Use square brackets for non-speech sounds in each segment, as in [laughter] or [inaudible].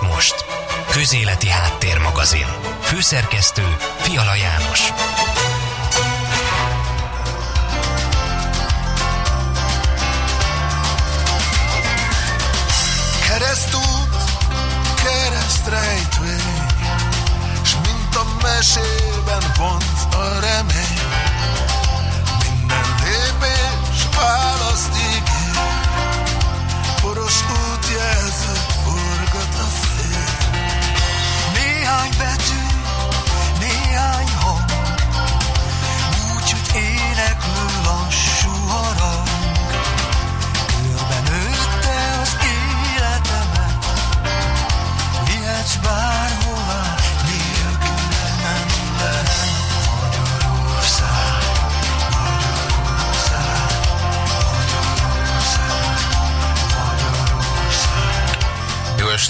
és most. Közéleti Háttérmagazin. Főszerkesztő Fiala János. Keresztút, keresztrejtvény, s mint a mesében vonz a remény,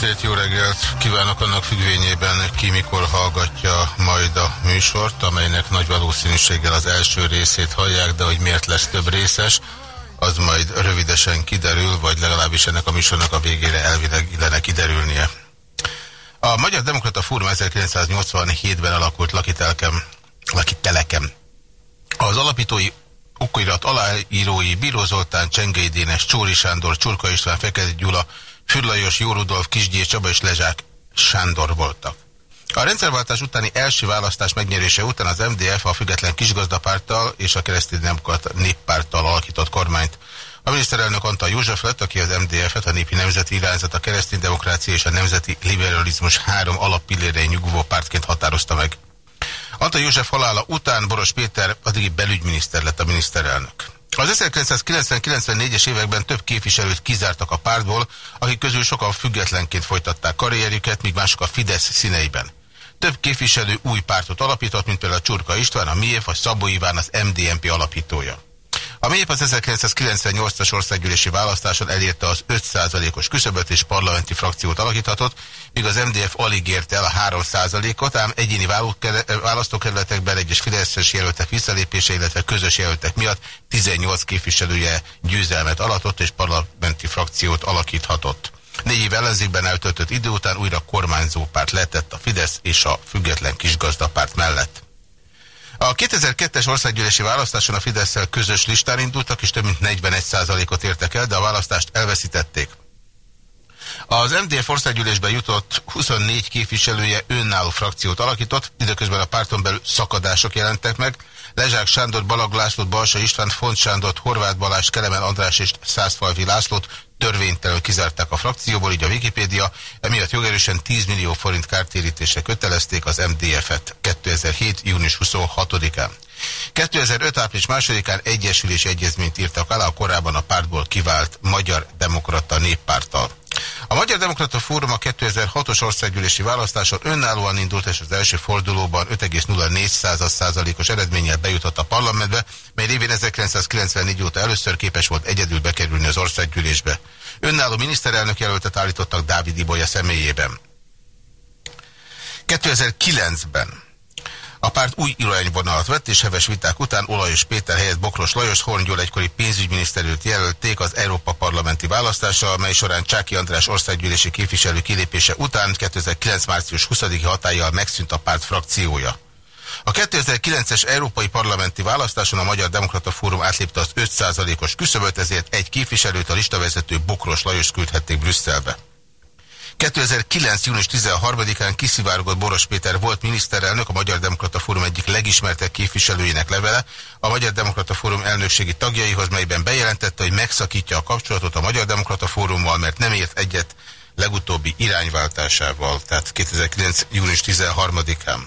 estét, jó reggelt! Kívánok annak függvényében, ki mikor hallgatja majd a műsort, amelynek nagy valószínűséggel az első részét hallják, de hogy miért lesz több részes, az majd rövidesen kiderül, vagy legalábbis ennek a műsornak a végére elvileg illene kiderülnie. A Magyar Demokrata Fórum 1987-ben alakult lakitelkem, lakitelekem. Az alapítói okirat aláírói Bíró Zoltán, Csengei Dénes, Csóri Sándor, Csurka István, Fekete Gyula, Fürlajos, Jó Rudolf, Kisgyér Csaba és Lezsák Sándor voltak. A rendszerváltás utáni első választás megnyerése után az MDF a független kisgazdapárttal és a kereszténydemokrata néppárttal alakított kormányt. A miniszterelnök Antal József lett, aki az MDF-et, a Népi Nemzeti Irányzat, a kereszténydemokrácia és a Nemzeti Liberalizmus három alappillérein nyugvó pártként határozta meg. Antal József halála után Boros Péter addigi belügyminiszter lett a miniszterelnök. Az 1990-94-es években több képviselőt kizártak a pártból, akik közül sokan függetlenként folytatták karrierjüket, míg mások a Fidesz színeiben. Több képviselő új pártot alapított, mint például Csurka István, a MIEF vagy Szabó Iván az MDMP alapítója. A MIEF az 1998-as országgyűlési választáson elérte az 5%-os küszöböt és parlamenti frakciót alakíthatott, míg az MDF alig érte el a 3%-ot, ám egyéni választókerületekben egyes fideszes jelöltek visszalépése, illetve közös jelöltek miatt 18 képviselője győzelmet alatott és parlamenti frakciót alakíthatott. Négy év ellenzékben eltöltött idő után újra kormányzó párt letett a Fidesz és a független kisgazdapárt mellett. A 2002-es országgyűlési választáson a fidesz közös listán indultak, és több mint 41%-ot értek el, de a választást elveszítették. Az MDF országgyűlésben jutott 24 képviselője önálló frakciót alakított, időközben a párton belül szakadások jelentek meg. Lezsák Sándor, Balag Lászlót, Balsa István, Font Sándort, Horváth Balázs, Kelemen András és Százfalvi Lászlót törvénytelenül kizárták a frakcióból, így a Wikipédia, emiatt jogerősen 10 millió forint kártérítésre kötelezték az MDF-et 2007. június 26-án. 2005. április másodikán egyesülési egyezményt írtak alá a korábban a pártból kivált Magyar Demokrata Néppárttal. A Magyar Demokrata Fórum a 2006-os országgyűlési választáson önállóan indult, és az első fordulóban 5,04%-os eredménnyel bejutott a parlamentbe, mely révén 1994 óta először képes volt egyedül bekerülni az országgyűlésbe. Önálló miniszterelnök jelöltet állítottak Dávid Ibolya személyében. 2009-ben a párt új irányvonalat vett, és heves viták után Olajos Péter helyett Bokros Lajos Horngyól egykori pénzügyminiszterőt jelölték az Európa parlamenti választással, mely során Csáki András országgyűlési képviselő kilépése után 2009. március 20-i hatállyal megszűnt a párt frakciója. A 2009-es Európai Parlamenti Választáson a Magyar Demokrata Fórum átlépte az 5%-os küszöböt, ezért egy képviselőt a listavezető Bokros Lajos küldhették Brüsszelbe. 2009. június 13-án kiszivárgott Boros Péter volt miniszterelnök, a Magyar Demokrata Fórum egyik legismertebb képviselőjének levele, a Magyar Demokrata Fórum elnökségi tagjaihoz, melyben bejelentette, hogy megszakítja a kapcsolatot a Magyar Demokrata Fórummal, mert nem ért egyet legutóbbi irányváltásával, tehát 2009. június 13-án.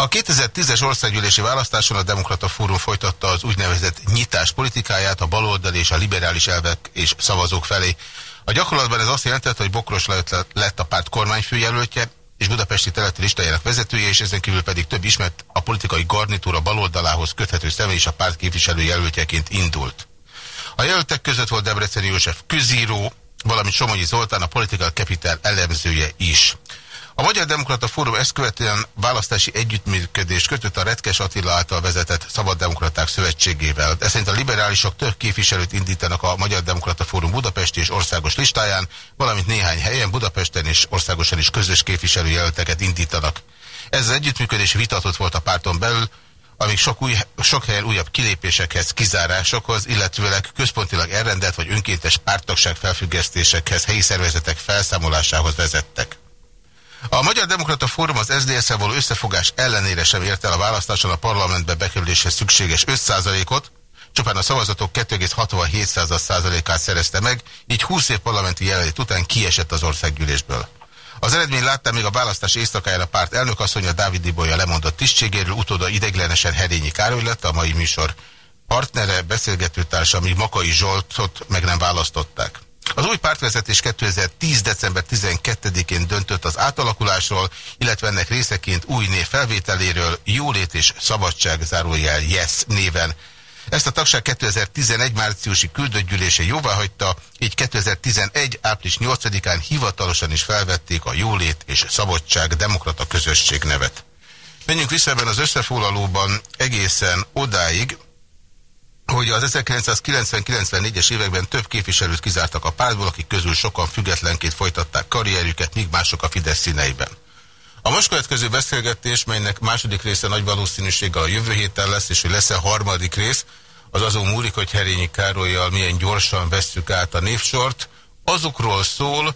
A 2010-es országgyűlési választáson a Demokrata Fórum folytatta az úgynevezett nyitás politikáját a baloldali és a liberális elvek és szavazók felé. A gyakorlatban ez azt jelentette, hogy Bokros lett a párt kormányfőjelöltje, és budapesti területi listájának vezetője, és ezen kívül pedig több ismert a politikai garnitúra baloldalához köthető személy és a párt képviselő jelöltjeként indult. A jelöltek között volt Debreceni József közíró, valamint Somogyi Zoltán, a Political Capital elemzője is. A Magyar Demokrata Fórum ezt követően választási együttműködés kötött a Retkes Attila által vezetett Szabad Demokraták Szövetségével. Ez szerint a liberálisok több képviselőt indítanak a Magyar Demokrata Fórum Budapesti és országos listáján, valamint néhány helyen Budapesten és országosan is közös képviselőjelölteket indítanak. Ez az együttműködés vitatott volt a párton belül, amíg sok, új, sok helyen újabb kilépésekhez, kizárásokhoz, illetőleg központilag elrendelt vagy önkéntes pártagság felfüggesztésekhez, helyi szervezetek felszámolásához vezettek. A Magyar Demokrata Fórum az SZDSZ-el való összefogás ellenére sem ért el a választáson a parlamentbe bekerüléshez szükséges 5%-ot, csupán a szavazatok 2,67%-át szerezte meg, így 20 év parlamenti jelenlét után kiesett az országgyűlésből. Az eredmény látta még a választás éjszakájára párt elnökasszonya Dávid Ibolya lemondott tisztségéről, utóda ideglenesen Herényi Károly lett, a mai műsor partnere, beszélgetőtársa, míg Makai Zsoltot meg nem választották. Az új pártvezetés 2010. december 12-én döntött az átalakulásról, illetve ennek részeként új név felvételéről, Jólét és Szabadság zárójel YES néven. Ezt a tagság 2011 márciusi küldöttgyűlése jóváhagyta, így 2011 április 8-án hivatalosan is felvették a Jólét és Szabadság Demokrata Közösség nevet. Menjünk vissza ebben az összefoglalóban egészen odáig, hogy az 1990-94-es években több képviselőt kizártak a pártból, akik közül sokan függetlenként folytatták karrierjüket, míg mások a Fidesz színeiben. A most következő beszélgetés, melynek második része nagy valószínűséggel a jövő héten lesz, és hogy lesz-e harmadik rész, az azon múlik, hogy Herényi Károlyjal milyen gyorsan vesszük át a névsort. Azokról szól,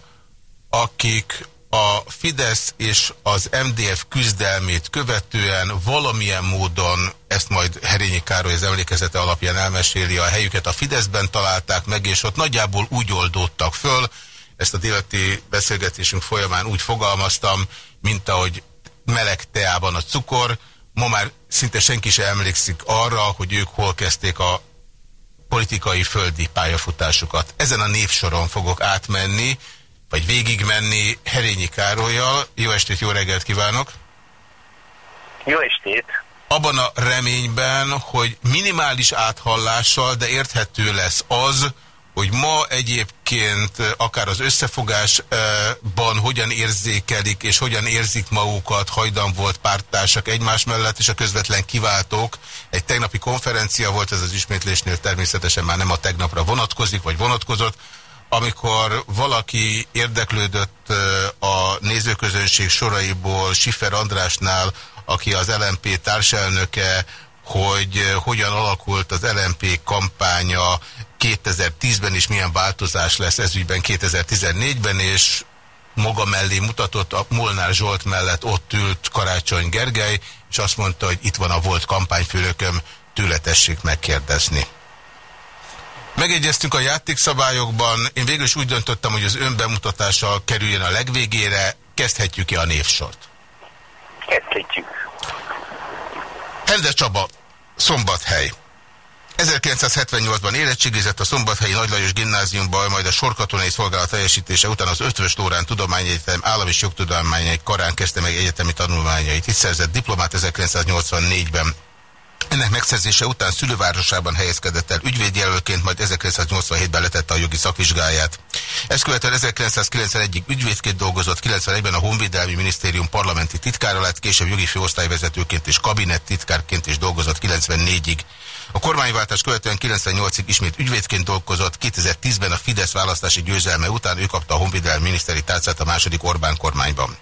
akik a Fidesz és az MDF küzdelmét követően valamilyen módon, ezt majd Herényi Károly az emlékezete alapján elmeséli, a helyüket a Fideszben találták meg, és ott nagyjából úgy oldódtak föl, ezt a déleti beszélgetésünk folyamán úgy fogalmaztam, mint ahogy meleg teában a cukor, ma már szinte senki sem emlékszik arra, hogy ők hol kezdték a politikai földi pályafutásukat. Ezen a névsoron fogok átmenni, vagy végigmenni Herényi Károlyjal. Jó estét, jó reggelt kívánok! Jó estét! Abban a reményben, hogy minimális áthallással, de érthető lesz az, hogy ma egyébként akár az összefogásban hogyan érzékelik és hogyan érzik magukat hajdan volt pártársak egymás mellett, és a közvetlen kiváltók. Egy tegnapi konferencia volt, ez az ismétlésnél természetesen már nem a tegnapra vonatkozik, vagy vonatkozott, amikor valaki érdeklődött a nézőközönség soraiból Sifer Andrásnál, aki az LMP társelnöke, hogy hogyan alakult az LMP kampánya 2010-ben is milyen változás lesz ezügyben 2014-ben, és maga mellé mutatott, a Molnár Zsolt mellett ott ült Karácsony Gergely, és azt mondta, hogy itt van a volt kampányfőnököm, tőle tessék megkérdezni. Megegyeztünk a játékszabályokban, én végül is úgy döntöttem, hogy az önbemutatással kerüljön a legvégére, kezdhetjük-e a névsort? Kezdhetjük. Hende Csaba, Szombathely. 1978-ban érettségizett a Szombathelyi Nagy Lajos gimnáziumban, majd a sorkatonai szolgálat teljesítése után az Ötvös Lórán Tudományegyetem állami és jogtudományai karán kezdte meg egyetemi tanulmányait. Itt szerzett diplomát 1984-ben. Ennek megszerzése után szülővárosában helyezkedett el ügyvédjelölként, majd 1987-ben letette a jogi szakvizsgáját. Ezt követően 1991-ig ügyvédként dolgozott, 91-ben a Honvédelmi Minisztérium parlamenti titkára lett, később jogi főosztályvezetőként és kabinett titkárként is dolgozott 94-ig. A kormányváltás követően 98-ig ismét ügyvédként dolgozott, 2010-ben a Fidesz választási győzelme után ő kapta a Honvédelmi Miniszteri tárcát a második Orbán kormányban.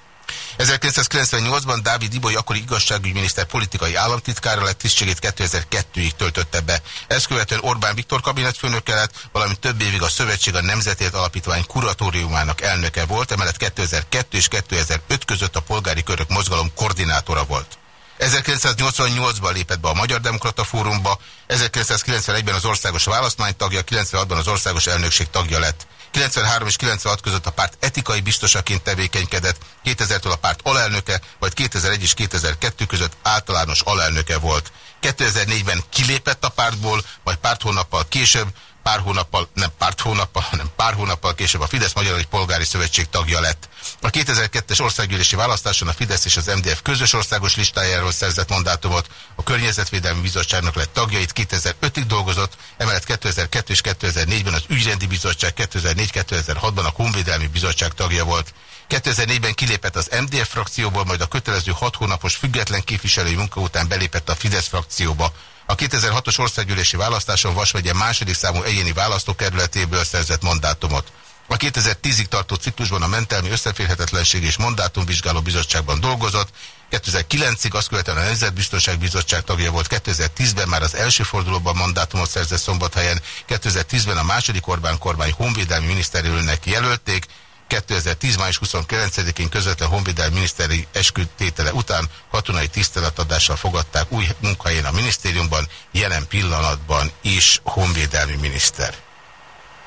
1998-ban Dávid Iboly akkori igazságügyminiszter politikai államtitkára lett tisztségét 2002-ig töltötte be. Ezt követően Orbán Viktor kabinetfőnöke lett, valamint több évig a Szövetség a Nemzetért Alapítvány kuratóriumának elnöke volt, emellett 2002 és 2005 között a polgári körök mozgalom koordinátora volt. 1988-ban lépett be a Magyar Demokrata Fórumba, 1991-ben az országos választmány tagja, 96-ban az országos elnökség tagja lett. 93 és 96 között a párt etikai biztosaként tevékenykedett, 2000-től a párt alelnöke, vagy 2001 és 2002 között általános alelnöke volt. 2004-ben kilépett a pártból, majd párt hónappal később pár hónappal, nem pár hónappal, hanem pár hónappal később a Fidesz Magyar Polgári Szövetség tagja lett. A 2002-es országgyűlési választáson a Fidesz és az MDF közös országos listájáról szerzett mandátumot, a Környezetvédelmi Bizottságnak lett tagjait, 2005-ig dolgozott, emellett 2002 és 2004-ben az Ügyrendi Bizottság, 2004-2006-ban a Honvédelmi Bizottság tagja volt. 2004-ben kilépett az MDF frakcióból, majd a kötelező hat hónapos független képviselői munka után belépett a Fidesz frakcióba. A 2006-os országgyűlési választáson Vas megye második számú egyéni választókerületéből szerzett mandátumot. A 2010-ig tartó ciklusban a mentelmi összeférhetetlenség és mandátumvizsgáló bizottságban dolgozott, 2009-ig azt követően a Nemzetbiztonság Bizottság tagja volt, 2010-ben már az első fordulóban mandátumot szerzett Szombathelyen, 2010-ben a második Orbán kormány honvédelmi miniszterülnek jelölték, 2010. május 29-én közvetlen honvédelmi miniszteri esküdtétele után katonai tiszteletadással fogadták új munkahelyén a minisztériumban, jelen pillanatban is honvédelmi miniszter.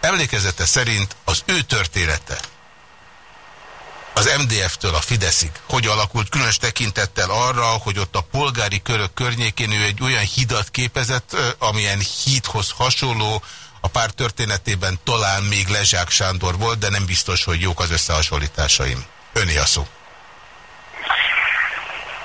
Emlékezete szerint az ő története az MDF-től a Fideszig hogy alakult, különös tekintettel arra, hogy ott a polgári körök környékén ő egy olyan hidat képezett, amilyen hídhoz hasonló, a pár történetében talán még Lezsák Sándor volt, de nem biztos, hogy jók az összehasonlításaim. Öné a szó.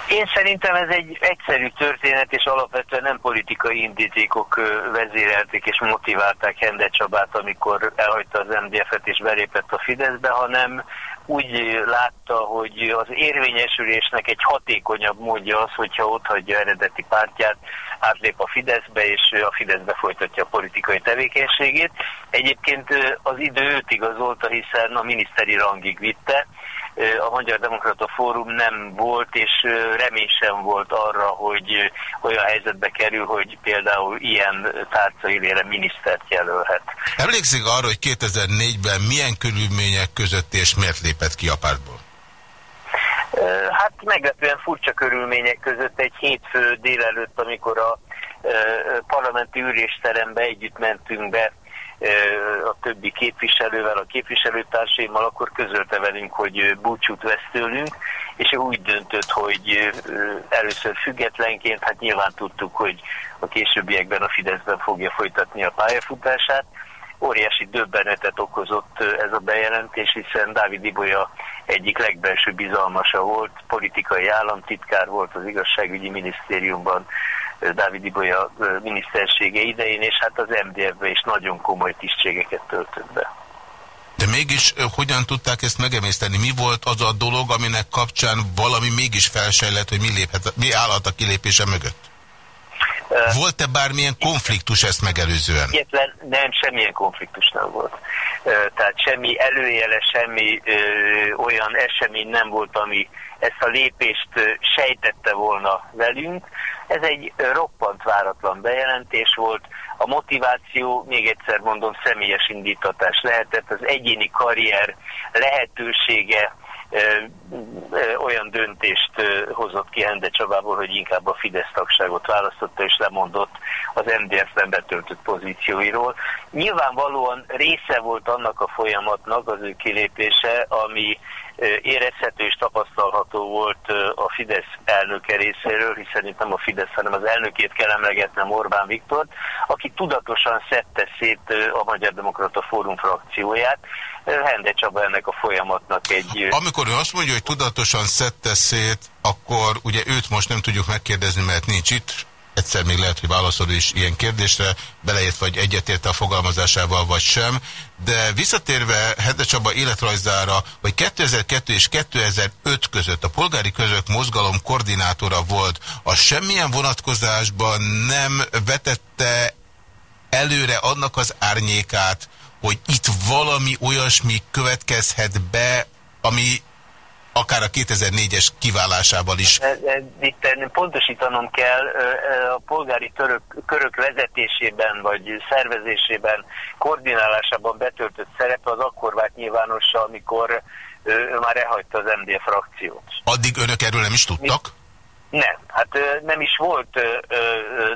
Én szerintem ez egy egyszerű történet, és alapvetően nem politikai indítékok vezérelték és motiválták Hende Csabát, amikor elhagyta az MDF-et és belépett a Fideszbe, hanem úgy látta, hogy az érvényesülésnek egy hatékonyabb módja az, hogyha ott hagyja eredeti pártját, átlép a Fideszbe, és a Fideszbe folytatja a politikai tevékenységét. Egyébként az idő őt igazolta, hiszen a miniszteri rangig vitte, a Magyar Demokrata Fórum nem volt, és remény sem volt arra, hogy olyan helyzetbe kerül, hogy például ilyen tárcaillére minisztert jelölhet. Emlékszik arra, hogy 2004-ben milyen körülmények között és miért lépett ki a pártból? Hát meglepően furcsa körülmények között egy hétfő délelőtt, amikor a parlamenti ülésterembe együtt mentünk be a többi képviselővel, a képviselőtársaimmal, akkor közölte velünk, hogy búcsút vesz tőlünk, és úgy döntött, hogy először függetlenként, hát nyilván tudtuk, hogy a későbbiekben a Fideszben fogja folytatni a pályafutását, óriási döbbenetet okozott ez a bejelentés, hiszen Dávid Ibolya egyik legbelső bizalmasa volt, politikai államtitkár volt az igazságügyi minisztériumban, Dávid Ibolya minisztersége idején, és hát az MDF-be is nagyon komoly tisztségeket töltött be. De mégis hogyan tudták ezt megemészteni? Mi volt az a dolog, aminek kapcsán valami mégis felsejlett, hogy mi, léphet, mi állhat a kilépése mögött? Volt-e bármilyen konfliktus ezt megelőzően? Egyetlen, nem, semmilyen konfliktus nem volt. Tehát semmi előjele, semmi ö, olyan esemény nem volt, ami ezt a lépést sejtette volna velünk. Ez egy roppant váratlan bejelentés volt. A motiváció, még egyszer mondom, személyes indítatás lehetett, az egyéni karrier lehetősége, olyan döntést hozott ki Hende Csabából, hogy inkább a Fidesz tagságot választotta és lemondott az MDF-ben betöltött pozícióiról. Nyilvánvalóan része volt annak a folyamatnak az ő kilépése, ami érezhető és tapasztalható volt a Fidesz elnöke részéről, hiszen itt nem a Fidesz, hanem az elnökét kell emlegetnem Orbán Viktor, aki tudatosan szedte szét a Magyar Demokrata Fórum frakcióját. Hende Csaba ennek a folyamatnak egy... Amikor ő azt mondja, hogy tudatosan szedte szét, akkor ugye őt most nem tudjuk megkérdezni, mert nincs itt, egyszer még lehet, hogy válaszol is ilyen kérdésre, beleért vagy egyetért a fogalmazásával, vagy sem. De visszatérve Hede Csaba életrajzára, hogy 2002 és 2005 között a polgári közök mozgalom koordinátora volt, a semmilyen vonatkozásban nem vetette előre annak az árnyékát, hogy itt valami olyasmi következhet be, ami akár a 2004-es kiválásával is. Itt pontosítanom kell, a polgári török, körök vezetésében vagy szervezésében, koordinálásában betöltött szerepe az akkor vált nyilvánossal, amikor ő már elhagyta az MD frakciót. Addig önök erről nem is tudtak? Mi? Nem, hát nem is volt,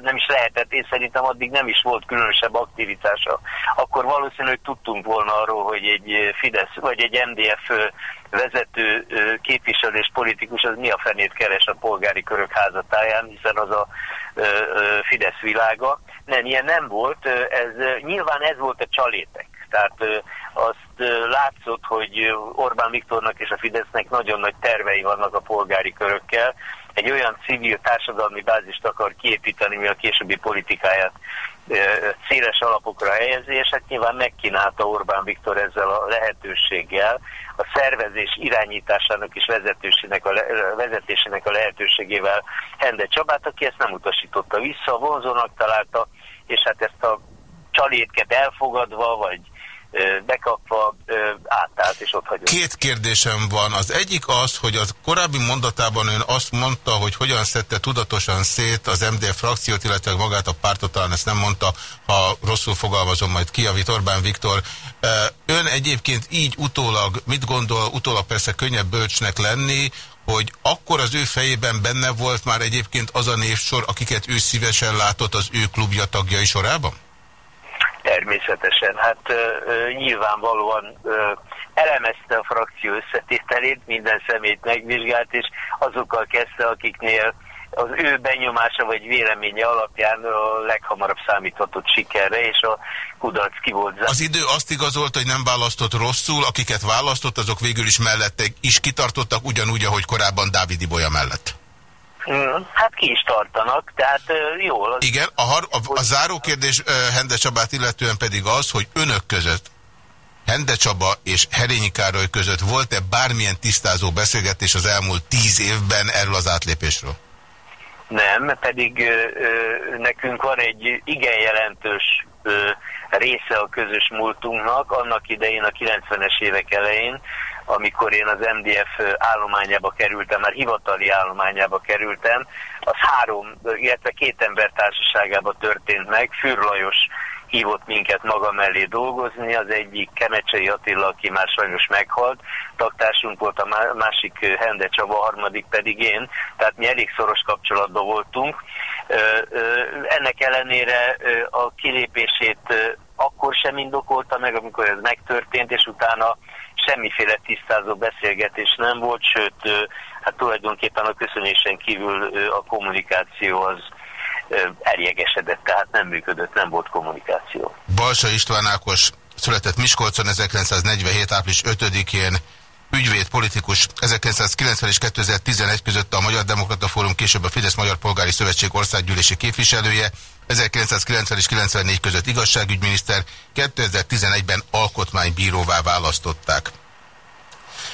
nem is lehetett, én szerintem addig nem is volt különösebb aktivitása. Akkor valószínűleg tudtunk volna arról, hogy egy Fidesz vagy egy MDF vezető képviselő és politikus az mi a fenét keres a polgári körök házatáján, hiszen az a Fidesz világa. Nem, ilyen nem volt, ez, nyilván ez volt a csalétek. Tehát azt látszott, hogy Orbán Viktornak és a Fidesznek nagyon nagy tervei vannak a polgári körökkel, egy olyan civil társadalmi bázist akar kiépíteni, mi a későbbi politikáját széles alapokra helyezi, és hát nyilván megkínálta Orbán Viktor ezzel a lehetőséggel, a szervezés irányításának és vezetésének a, le, vezetésének a lehetőségével Hende Csabát, aki ezt nem utasította vissza, vonzónak találta, és hát ezt a csalétket elfogadva, vagy bekapva átállt, és ott hagyott. Két kérdésem van. Az egyik az, hogy az korábbi mondatában ön azt mondta, hogy hogyan szedte tudatosan szét az MDF frakciót, illetve magát a pártot, talán ezt nem mondta, ha rosszul fogalmazom, majd kiavít Orbán Viktor. Ön egyébként így utólag, mit gondol, utólag persze könnyebb bölcsnek lenni, hogy akkor az ő fejében benne volt már egyébként az a névsor, akiket ő szívesen látott az ő klubja tagjai sorában? Természetesen. Hát uh, nyilvánvalóan uh, elemezte a frakció összetételét, minden szemét megvizsgált, és azokkal kezdte, akiknél az ő benyomása vagy véleménye alapján a leghamarabb számíthatott sikerre, és a kudarc ki volt Az idő azt igazolt, hogy nem választott rosszul, akiket választott, azok végül is mellette is kitartottak, ugyanúgy, ahogy korábban Dávid Ibolya mellett. Hát ki is tartanak, tehát jól. Az... Igen, a, har, a, a záró kérdés Hende Csabát illetően pedig az, hogy önök között Hende Csaba és Herényi Károly között volt-e bármilyen tisztázó beszélgetés az elmúlt tíz évben erről az átlépésről? Nem, pedig ö, ö, nekünk van egy igen jelentős ö, része a közös múltunknak, annak idején a 90-es évek elején, amikor én az MDF állományába kerültem, már hivatali állományába kerültem, az három, illetve két ember társaságában történt meg. Fűr Lajos hívott minket maga mellé dolgozni, az egyik Kemecsei Attila, aki már sajnos meghalt, taktársunk volt, a másik Hende Csaba, a harmadik pedig én, tehát mi elég szoros kapcsolatban voltunk. Ennek ellenére a kilépését akkor sem indokolta meg, amikor ez megtörtént, és utána semmiféle tisztázó beszélgetés nem volt, sőt, hát tulajdonképpen a köszönésen kívül a kommunikáció az eljegesedett, tehát nem működött, nem volt kommunikáció. Balsa István Ákos született Miskolcon 1947. április 5-én, ügyvéd, politikus 1990 és 2011 között a Magyar Demokrata Fórum, később a Fidesz Magyar Polgári Szövetség országgyűlési képviselője, 1990 és 94 között igazságügyminiszter, 2011-ben alkotmánybíróvá választották.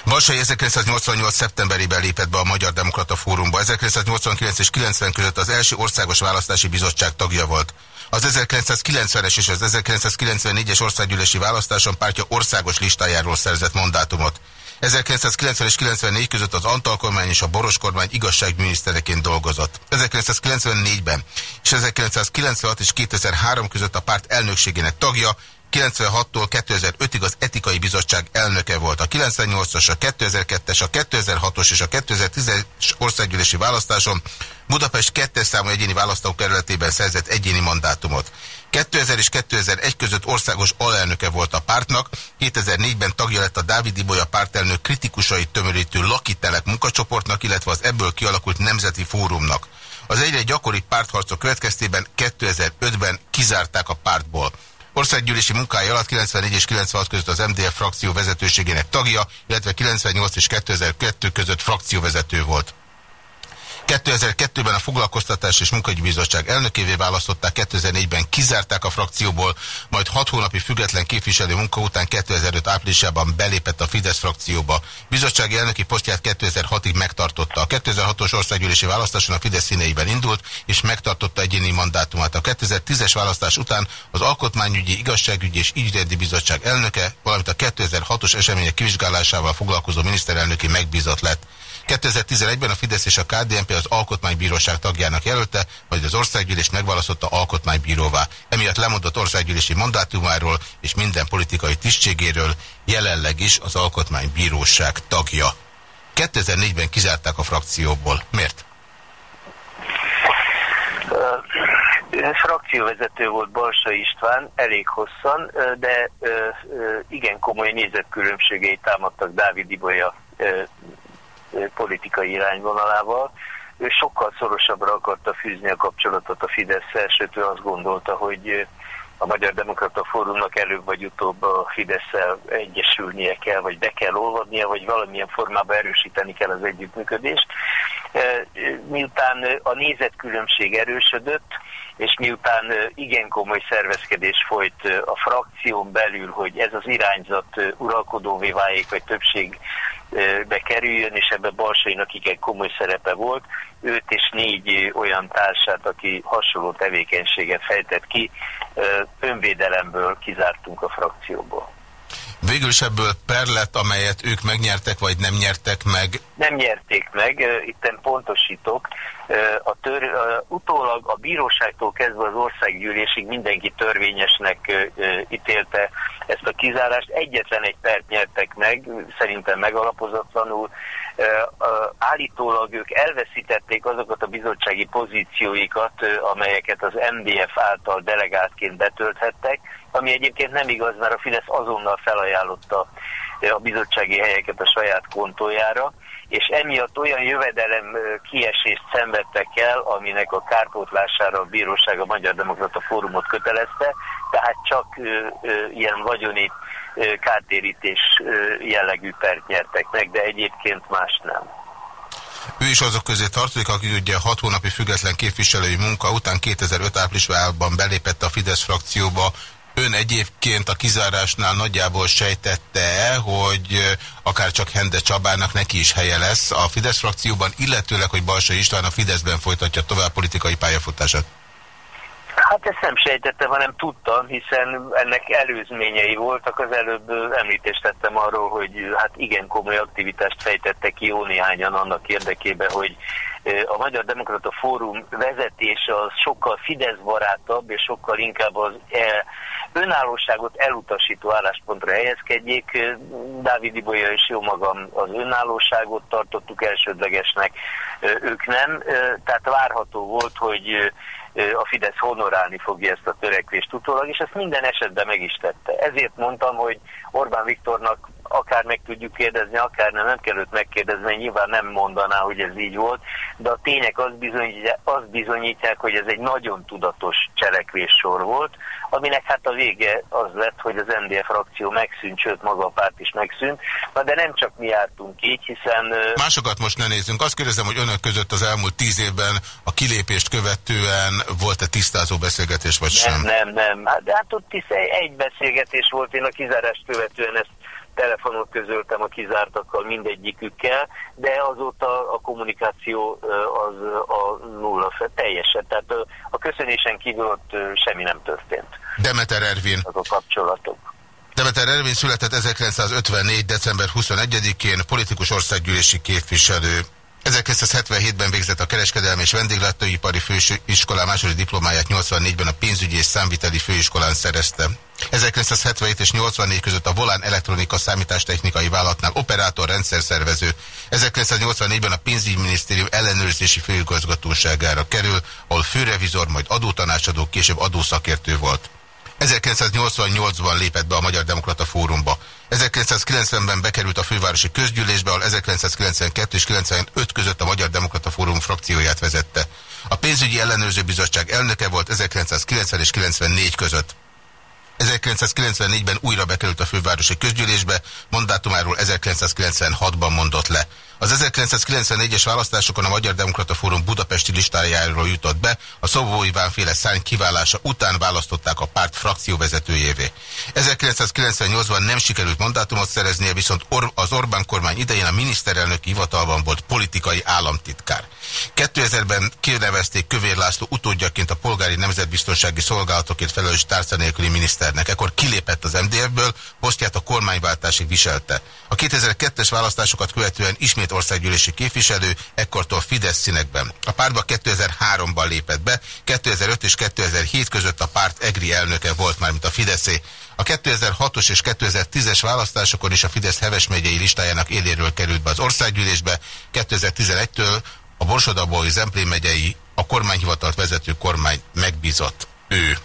Vasai 1988. szeptemberében lépett be a Magyar Demokrata Fórumba. 1989 és 90 között az első országos választási bizottság tagja volt. Az 1990-es és az 1994-es országgyűlési választáson pártja országos listájáról szerzett mandátumot. 1990 és 94 között az Antal kormány és a Boros kormány igazságminisztereként dolgozott. 1994-ben és 1996 és 2003 között a párt elnökségének tagja, 96-tól 2005-ig az etikai bizottság elnöke volt. A 98-as, a 2002-es, a 2006-os és a 2010-es országgyűlési választáson Budapest 2 számú egyéni választókerületében szerzett egyéni mandátumot. 2000 és 2001 között országos alelnöke volt a pártnak, 2004-ben tagja lett a Dávid Ibolya pártelnök kritikusai tömörítő lakitelek munkacsoportnak, illetve az ebből kialakult Nemzeti Fórumnak. Az egyre gyakori pártharcok következtében 2005-ben kizárták a pártból. Országgyűlési munkája alatt 94 és 96 között az MDF frakció vezetőségének tagja, illetve 98 és 2002 között frakcióvezető volt. 2002-ben a Foglalkoztatás és Munkahogyi Bizottság elnökévé választották, 2004-ben kizárták a frakcióból, majd 6 hónapi független képviselő munka után 2005 áprilisában belépett a Fidesz frakcióba. Bizottsági elnöki posztját 2006-ig megtartotta. A 2006-os országgyűlési választáson a Fidesz színeiben indult, és megtartotta egyéni mandátumát. A 2010-es választás után az Alkotmányügyi, Igazságügyi és Ügyrendi Bizottság elnöke, valamint a 2006-os események kivizsgálásával foglalkozó miniszterelnöki megbízott lett. 2011-ben a Fidesz és a KDNP az Alkotmánybíróság tagjának jelölte, majd az országgyűlés megválasztotta alkotmánybíróvá. Emiatt lemondott országgyűlési mandátumáról és minden politikai tisztségéről, jelenleg is az Alkotmánybíróság tagja. 2004-ben kizárták a frakcióból. Miért? frakcióvezető volt Balsa István elég hosszan, de igen komoly nézetkülönbségei támadtak Dávid Ibolya politikai irányvonalával. Ő sokkal szorosabbra akarta fűzni a kapcsolatot a fidesz sőt ő azt gondolta, hogy a Magyar Demokrata Fórumnak előbb vagy utóbb a fidesz egyesülnie kell, vagy be kell olvadnia, vagy valamilyen formában erősíteni kell az együttműködést. Miután a nézetkülönbség erősödött, és miután igen komoly szervezkedés folyt a frakción belül, hogy ez az irányzat uralkodóvé váljék, vagy többségbe kerüljön, és ebben Balsainak igen komoly szerepe volt, őt és négy olyan társát, aki hasonló tevékenységet fejtett ki, önvédelemből kizártunk a frakcióból. Végül is ebből per lett, amelyet ők megnyertek, vagy nem nyertek meg? Nem nyerték meg, itt pontosítok. A tör, utólag a bíróságtól kezdve az országgyűlésig mindenki törvényesnek ítélte ezt a kizárást. Egyetlen egy pert nyertek meg, szerintem megalapozatlanul. Állítólag ők elveszítették azokat a bizottsági pozícióikat, amelyeket az MDF által delegáltként betölthettek, ami egyébként nem igaz, mert a Fidesz azonnal felajánlotta a bizottsági helyeket a saját kontójára, és emiatt olyan jövedelem kiesést szenvedtek el, aminek a kárpótlására a bíróság a Magyar Demokrata Fórumot kötelezte, tehát csak ilyen vagyoni ö, kártérítés jellegű pert nyertek meg, de egyébként más nem. Ő is azok közé tartozik, aki ugye hat hónapi független képviselői munka után 2005 áprilisban belépett a Fidesz frakcióba, Ön egyébként a kizárásnál nagyjából sejtette-e, hogy akár csak Hende Csabának neki is helye lesz a Fidesz frakcióban, illetőleg, hogy Balsa István a Fideszben folytatja tovább politikai pályafutását? Hát ezt nem sejtettem, hanem tudtam, hiszen ennek előzményei voltak. Az előbb említést tettem arról, hogy hát igen komoly aktivitást fejtettek ki jó néhányan annak érdekében, hogy a Magyar Demokrata Fórum vezetése az sokkal Fidesz barátabb, és sokkal inkább az e, önállóságot elutasító álláspontra helyezkedjék. Dávid Ibolya és jó magam az önállóságot tartottuk elsődlegesnek, ők nem. Tehát várható volt, hogy a Fidesz honorálni fogja ezt a törekvést utólag, és ezt minden esetben meg is tette. Ezért mondtam, hogy Orbán Viktornak akár meg tudjuk kérdezni, akár nem, nem kell őt megkérdezni, nyilván nem mondaná, hogy ez így volt, de a tények azt bizonyítják, azt bizonyítják hogy ez egy nagyon tudatos cselekvéssor volt, aminek hát a vége az lett, hogy az MDF frakció megszűnt, sőt maga a párt is megszűnt, Na, de nem csak mi jártunk így, hiszen... Másokat most ne nézzünk. Azt kérdezem, hogy önök között az elmúlt tíz évben a kilépést követően volt-e tisztázó beszélgetés, vagy nem, sem? Nem, nem, hát, hát ott is egy beszélgetés volt, én a kizárást követően ezt telefonot közöltem a kizártakkal mindegyikükkel, de azóta a kommunikáció az a nulla teljesen. Tehát a köszönésen kívül ott semmi nem történt. Demeter Ervin. Az a kapcsolatok. Demeter Ervin született 1954. december 21-én, politikus országgyűlési képviselő. 1977-ben végzett a kereskedelmi és vendéglátóipari főiskolán második diplomáját 84-ben a pénzügyi és számviteli főiskolán szerezte. 1977 és 84 között a Volán Elektronika Számítástechnikai Vállalatnál operátor rendszerszervező. 1984-ben a pénzügyminisztérium ellenőrzési főigazgatóságára kerül, ahol főrevizor, majd adótanácsadó, később adószakértő volt. 1988-ban lépett be a Magyar Demokrata Fórumba. 1990-ben bekerült a fővárosi közgyűlésbe, ahol 1992 és 95 között a Magyar Demokrata Fórum frakcióját vezette. A pénzügyi ellenőrző bizottság elnöke volt 1990 és 94 között. 1994-ben újra bekerült a fővárosi közgyűlésbe, mandátumáról 1996-ban mondott le. Az 1994-es választásokon a Magyar Demokrata Fórum budapesti listájáról jutott be, a Szobó Iván féle szány kiválása után választották a párt frakcióvezetőjévé. 1998-ban nem sikerült mandátumot szereznie, viszont Or az Orbán kormány idején a miniszterelnöki hivatalban volt politikai államtitkár. 2000-ben kinevezték Kövér László utódjaként a polgári nemzetbiztonsági szolgálatokért felelős tárca nélküli miniszternek. Ekkor kilépett az MDF-ből, posztját a kormányváltásig viselte. A 2002-es választásokat követően ismét országgyűlési képviselő, ekkortól Fidesz színekben. A pártba 2003-ban lépett be, 2005 és 2007 között a párt EGRI elnöke volt már, mint a Fideszé. A 2006-os és 2010-es választásokon is a Fidesz Heves megyei listájának éléről került be az országgyűlésbe, 2011-től a Borsodabói Zemplén megyei a kormányhivatalt vezető kormány megbízott ő.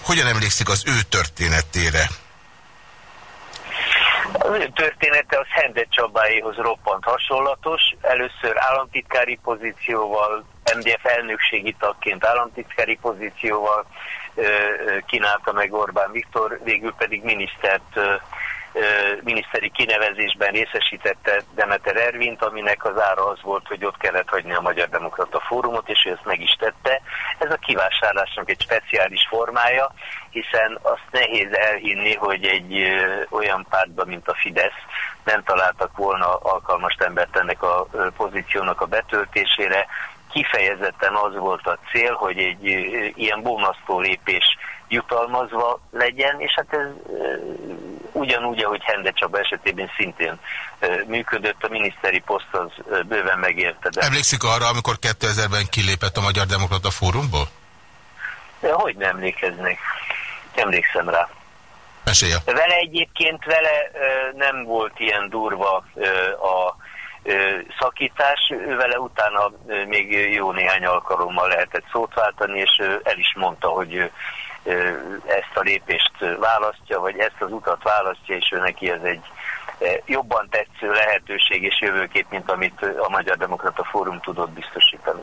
Hogyan emlékszik az ő történetére? Az ő története az Hende Csabáéhoz roppant hasonlatos. Először államtitkári pozícióval, MDF elnökségi tagként államtitkári pozícióval, kínálta meg Orbán Viktor, végül pedig minisztert miniszteri kinevezésben részesítette Demeter Ervint, aminek az ára az volt, hogy ott kellett hagyni a Magyar Demokrata Fórumot, és ő ezt meg is tette. Ez a kivásárlásnak egy speciális formája, hiszen azt nehéz elhinni, hogy egy olyan pártban, mint a Fidesz, nem találtak volna alkalmas embert ennek a pozíciónak a betöltésére. Kifejezetten az volt a cél, hogy egy ilyen bónasztó lépés jutalmazva legyen, és hát ez ugyanúgy, ahogy Hende Csaba esetében szintén működött, a miniszteri poszt az bőven megérte. De... Emlékszik arra, amikor 2000-ben kilépett a Magyar Demokrata Fórumból? Hogy nem emlékeznék? Emlékszem rá. Mesélje. Vele egyébként vele nem volt ilyen durva a szakítás, vele utána még jó néhány alkalommal lehetett szót váltani, és el is mondta, hogy ezt a lépést választja, vagy ezt az utat választja, és ő neki ez egy jobban tetsző lehetőség és jövőkép, mint amit a Magyar Demokrata Fórum tudott biztosítani.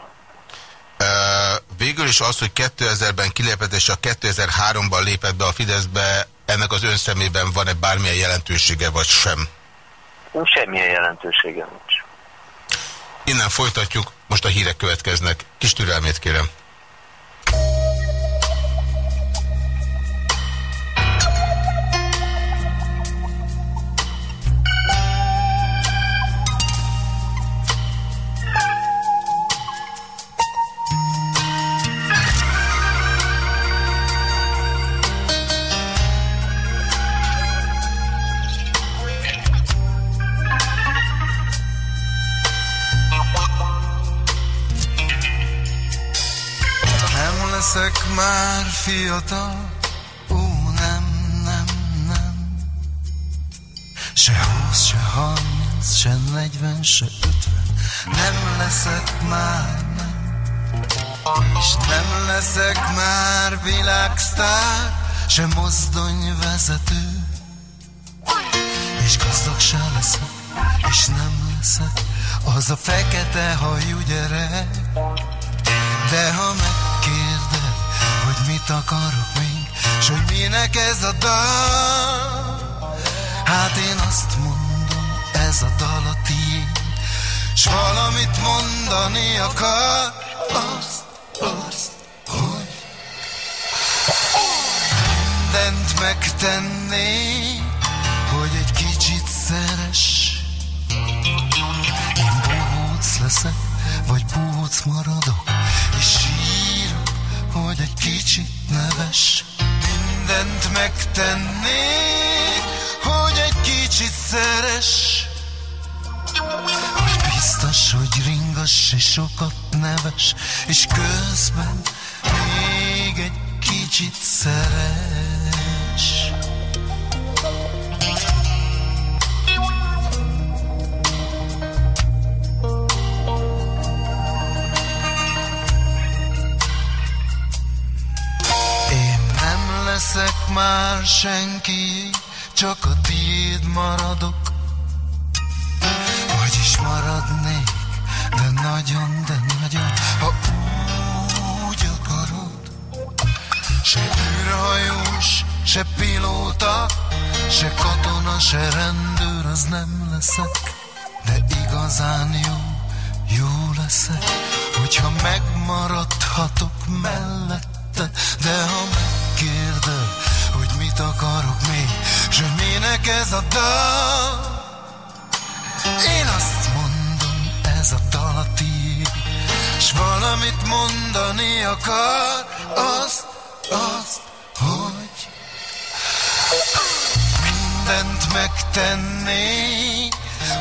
Végül is az, hogy 2000-ben kilépett és a 2003-ban lépett be a Fideszbe, ennek az ön szemében van-e bármilyen jelentősége, vagy sem? Semmilyen jelentősége nincs. Innen folytatjuk, most a hírek következnek. Kis türelmét kérem. Már fiatal, ó nem, nem, nem. Se húsz, se harminc, se negyven, se ötven, nem leszek már, nem. És nem leszek már világsztár, se mozdonyvezető. És gazdag se leszek, és nem leszek az a fekete hajú gyerek. De ha mit akarok még, s hogy minek ez a dal. Hát én azt mondom, ez a dal a tiéd, s valamit mondani akar, azt, azt, hogy mindent megtenné, hogy egy kicsit szeres. Én bohóc leszek, vagy bohóc maradok, és sírok, hogy egy kicsit neves, mindent megtennék, hogy egy kicsit szeres. Hogy biztos, hogy ringas és sokat neves, és közben még egy kicsit szeres. Már senki, csak a tiéd maradok. Vagyis maradnék, de nagyon, de nagyon, ha úgy akarod. Se űrhajós, se pilóta, se katona, se rendőr, az nem leszek. De igazán jó, jó leszek, hogyha megmaradhatok mellette, de ha meg kérded, hogy mit akarok még, s hogy minek ez a dal. Én azt mondom, ez a dal a tiéd, s valamit mondani akar, azt, azt, hogy mindent megtenné,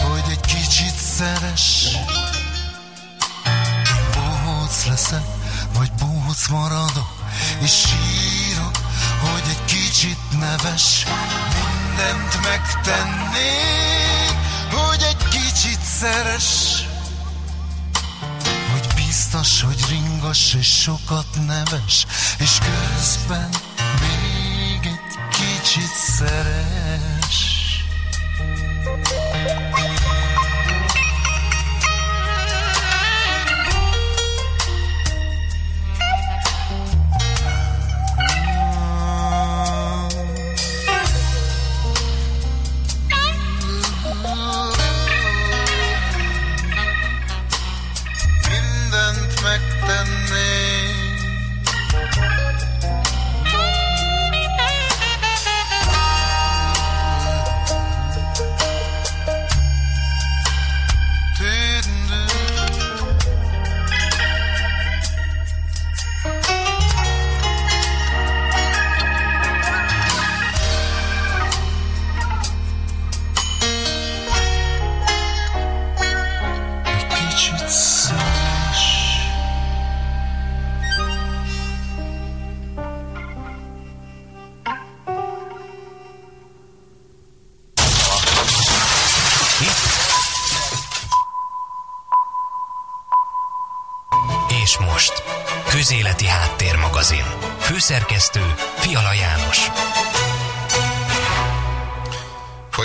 hogy egy kicsit szeres. Én bohóc leszek, vagy bohóc maradok, és sírok, hogy egy kicsit neves, mindent megtennék, hogy egy kicsit szeres. Hogy biztos, hogy ringos és sokat neves, és közben még egy kicsit szeres.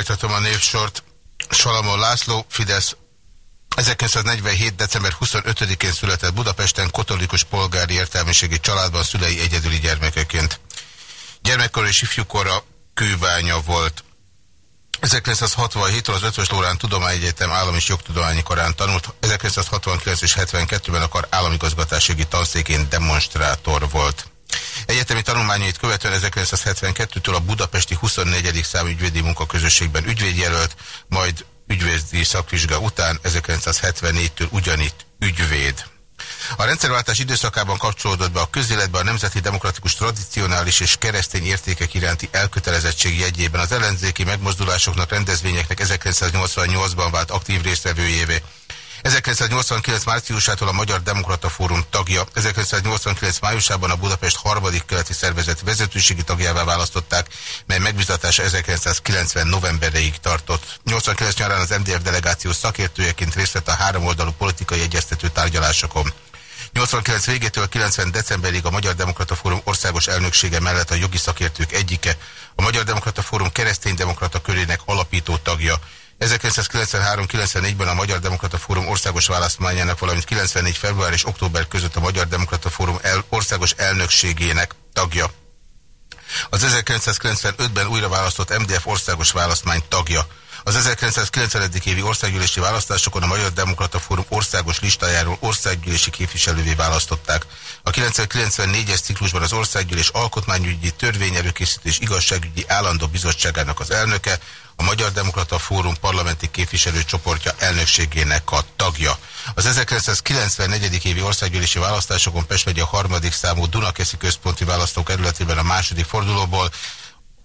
Folytatom a névsort. Salamon László, Fidesz 1947. december 25-én született Budapesten katolikus polgári értelmiségi családban szülei egyedüli gyermekeként. Gyermekkor és ifjúkora kőbánya volt. 1967-től az Ötvös Lórán Tudományegyetem állami és jogtudományi korán tanult, 1969 és 72-ben akar államigazgatási tanszékén demonstrátor volt. Egyetemi tanulmányait követően 1972-től a budapesti 24. számú ügyvédi munkaközösségben ügyvédjelölt, majd ügyvédi szakvizsga után 1974-től ugyanitt ügyvéd. A rendszerváltás időszakában kapcsolódott be a közéletbe a nemzeti demokratikus tradicionális és keresztény értékek iránti elkötelezettség jegyében az ellenzéki megmozdulásoknak, rendezvényeknek 1988-ban vált aktív résztvevőjévé. 1989 márciusától a Magyar Demokrata Fórum tagja, 1989 májusában a Budapest harmadik keleti szervezet vezetőségi tagjává választották, mely megbizatása 1990 novembereig tartott. 89 nyarán az MDF delegáció szakértőjeként részt vett a háromoldalú politikai egyeztető tárgyalásokon. 89 végétől 90 decemberig a Magyar Demokrata Fórum országos elnöksége mellett a jogi szakértők egyike, a Magyar Demokrata Fórum kereszténydemokrata körének alapító tagja. 1993-94-ben a Magyar Demokrata Fórum országos választmányának, valamint 94. február és október között a Magyar Demokrata Fórum el, országos elnökségének tagja. Az 1995-ben újra választott MDF országos választmány tagja. Az 1990. évi országgyűlési választásokon a Magyar Demokrata Fórum országos listájáról országgyűlési képviselővé választották. A 1994-es ciklusban az országgyűlés alkotmányügyi törvényelőkészítő és igazságügyi állandó bizottságának az elnöke, a Magyar Demokrata Fórum parlamenti képviselőcsoportja elnökségének a tagja. Az 1994. évi országgyűlési választásokon Pest megye a harmadik számú Dunakeszi központi választókerületében a második fordulóból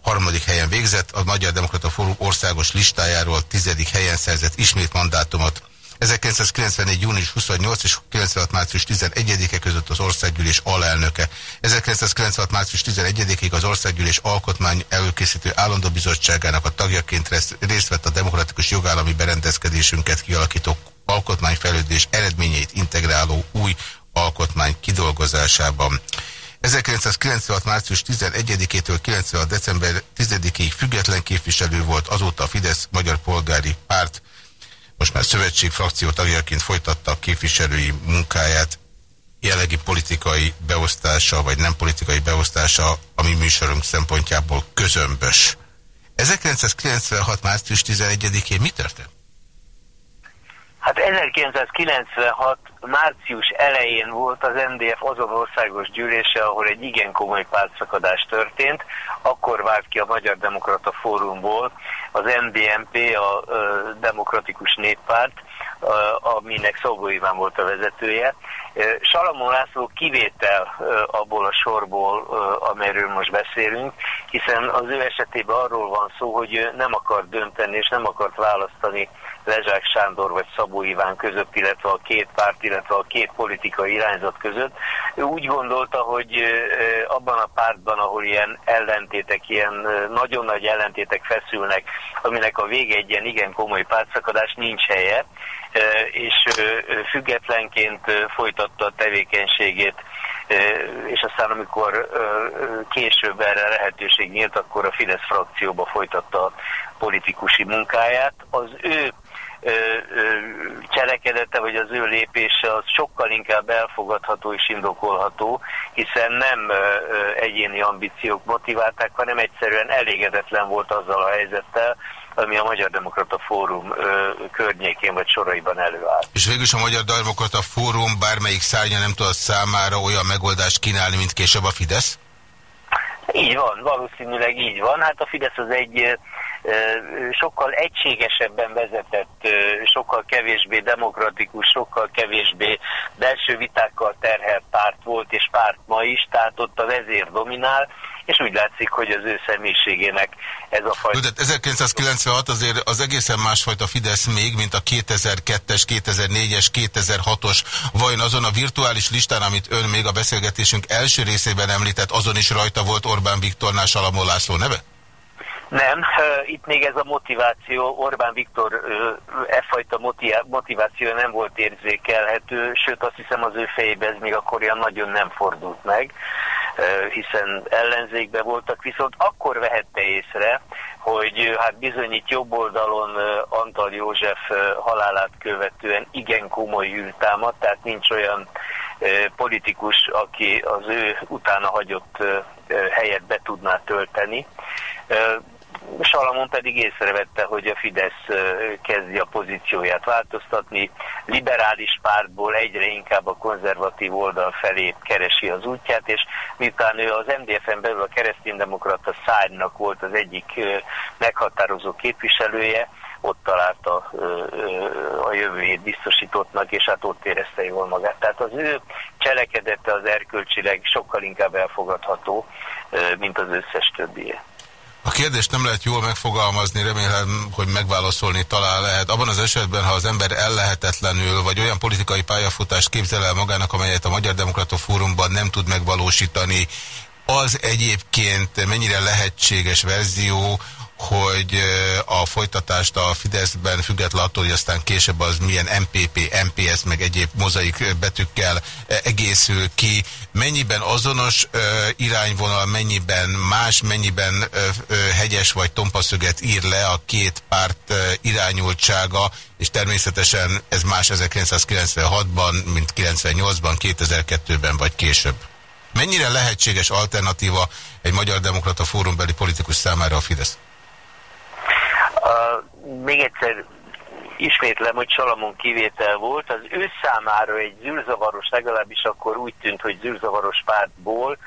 harmadik helyen végzett, a Magyar Demokrata Fórum országos listájáról tizedik helyen szerzett ismét mandátumot. 1994. június 28 és 96. március 11-e között az országgyűlés alelnöke. 1996. március 11-ig az országgyűlés alkotmány előkészítő állandó bizottságának a tagjaként részt vett a demokratikus jogállami berendezkedésünket kialakító alkotmányfejlődés eredményeit integráló új alkotmány kidolgozásában. 1996. március 11-től 96. december 10-ig független képviselő volt, azóta a Fidesz Magyar Polgári Párt, most már szövetség frakció tagjaként folytatta a képviselői munkáját, jellegi politikai beosztása, vagy nem politikai beosztása, ami műsorunk szempontjából közömbös. 1996. március 11-én mi történt? Hát 1996 március elején volt az NDF azon országos gyűlése, ahol egy igen komoly pártszakadás történt. Akkor vált ki a Magyar Demokrata Fórumból az NDMP, a Demokratikus Néppárt, aminek Szolgó Iván volt a vezetője. Salamon László kivétel abból a sorból, amelyről most beszélünk, hiszen az ő esetében arról van szó, hogy nem akar dönteni és nem akart választani Lezsák Sándor vagy Szabó Iván között, illetve a két párt, illetve a két politikai irányzat között. Ő úgy gondolta, hogy abban a pártban, ahol ilyen ellentétek, ilyen nagyon nagy ellentétek feszülnek, aminek a vége egy ilyen igen komoly pártszakadás, nincs helye, és függetlenként folytatta a tevékenységét és aztán amikor később erre lehetőség nyílt, akkor a Fidesz frakcióba folytatta politikusi munkáját. Az ő cselekedete, vagy az ő lépése az sokkal inkább elfogadható és indokolható, hiszen nem egyéni ambíciók motiválták, hanem egyszerűen elégedetlen volt azzal a helyzettel, ami a Magyar Demokrata Fórum ö, környékén vagy soraiban előáll. És végülis a Magyar Demokrata Fórum bármelyik szárnya nem tudott számára olyan megoldást kínálni, mint később a Fidesz? Így van, valószínűleg így van. Hát a Fidesz az egy sokkal egységesebben vezetett, sokkal kevésbé demokratikus, sokkal kevésbé belső vitákkal terhelt párt volt, és párt ma is, tehát ott a vezér dominál, és úgy látszik, hogy az ő személyiségének ez a fajta... De 1996 azért az egészen másfajta Fidesz még, mint a 2002-es, 2004-es, 2006-os. Vajon azon a virtuális listán, amit ön még a beszélgetésünk első részében említett, azon is rajta volt Orbán Viktornál Salamon László neve? Nem, itt még ez a motiváció, Orbán Viktor e fajta motiváció nem volt érzékelhető, sőt azt hiszem az ő fejében ez még akkor olyan nagyon nem fordult meg, hiszen ellenzékbe voltak, viszont akkor vehette észre, hogy hát bizony jobb oldalon Antal József halálát követően igen komoly űrtámad, tehát nincs olyan politikus, aki az ő utána hagyott helyet be tudná tölteni. Salamon pedig észrevette, hogy a Fidesz kezdi a pozícióját változtatni, liberális pártból egyre inkább a konzervatív oldal felé keresi az útját, és miután ő az MDF-en belül a kereszténydemokrata szárnynak volt az egyik meghatározó képviselője, ott találta a jövőjét biztosítottnak, és hát ott érezte jól magát. Tehát az ő cselekedete az erkölcsileg sokkal inkább elfogadható, mint az összes többié. A kérdést nem lehet jól megfogalmazni, remélem, hogy megválaszolni talán lehet. Abban az esetben, ha az ember ellehetetlenül, vagy olyan politikai pályafutást képzel el magának, amelyet a Magyar Demokrata Fórumban nem tud megvalósítani, az egyébként mennyire lehetséges verzió, hogy a folytatást a Fideszben független attól, hogy aztán később az milyen MPP, MPS, meg egyéb mozaik betűkkel egészül ki, mennyiben azonos irányvonal, mennyiben más, mennyiben hegyes vagy tompaszöget ír le a két párt irányultsága, és természetesen ez más 1996-ban, mint 98-ban, 2002-ben vagy később. Mennyire lehetséges alternatíva egy Magyar Demokrata Fórumbeli politikus számára a Fidesz? Uh, még egyszer ismétlem, hogy Salamon kivétel volt, az ő számára egy zűrzavaros, legalábbis akkor úgy tűnt, hogy zűrzavaros pártból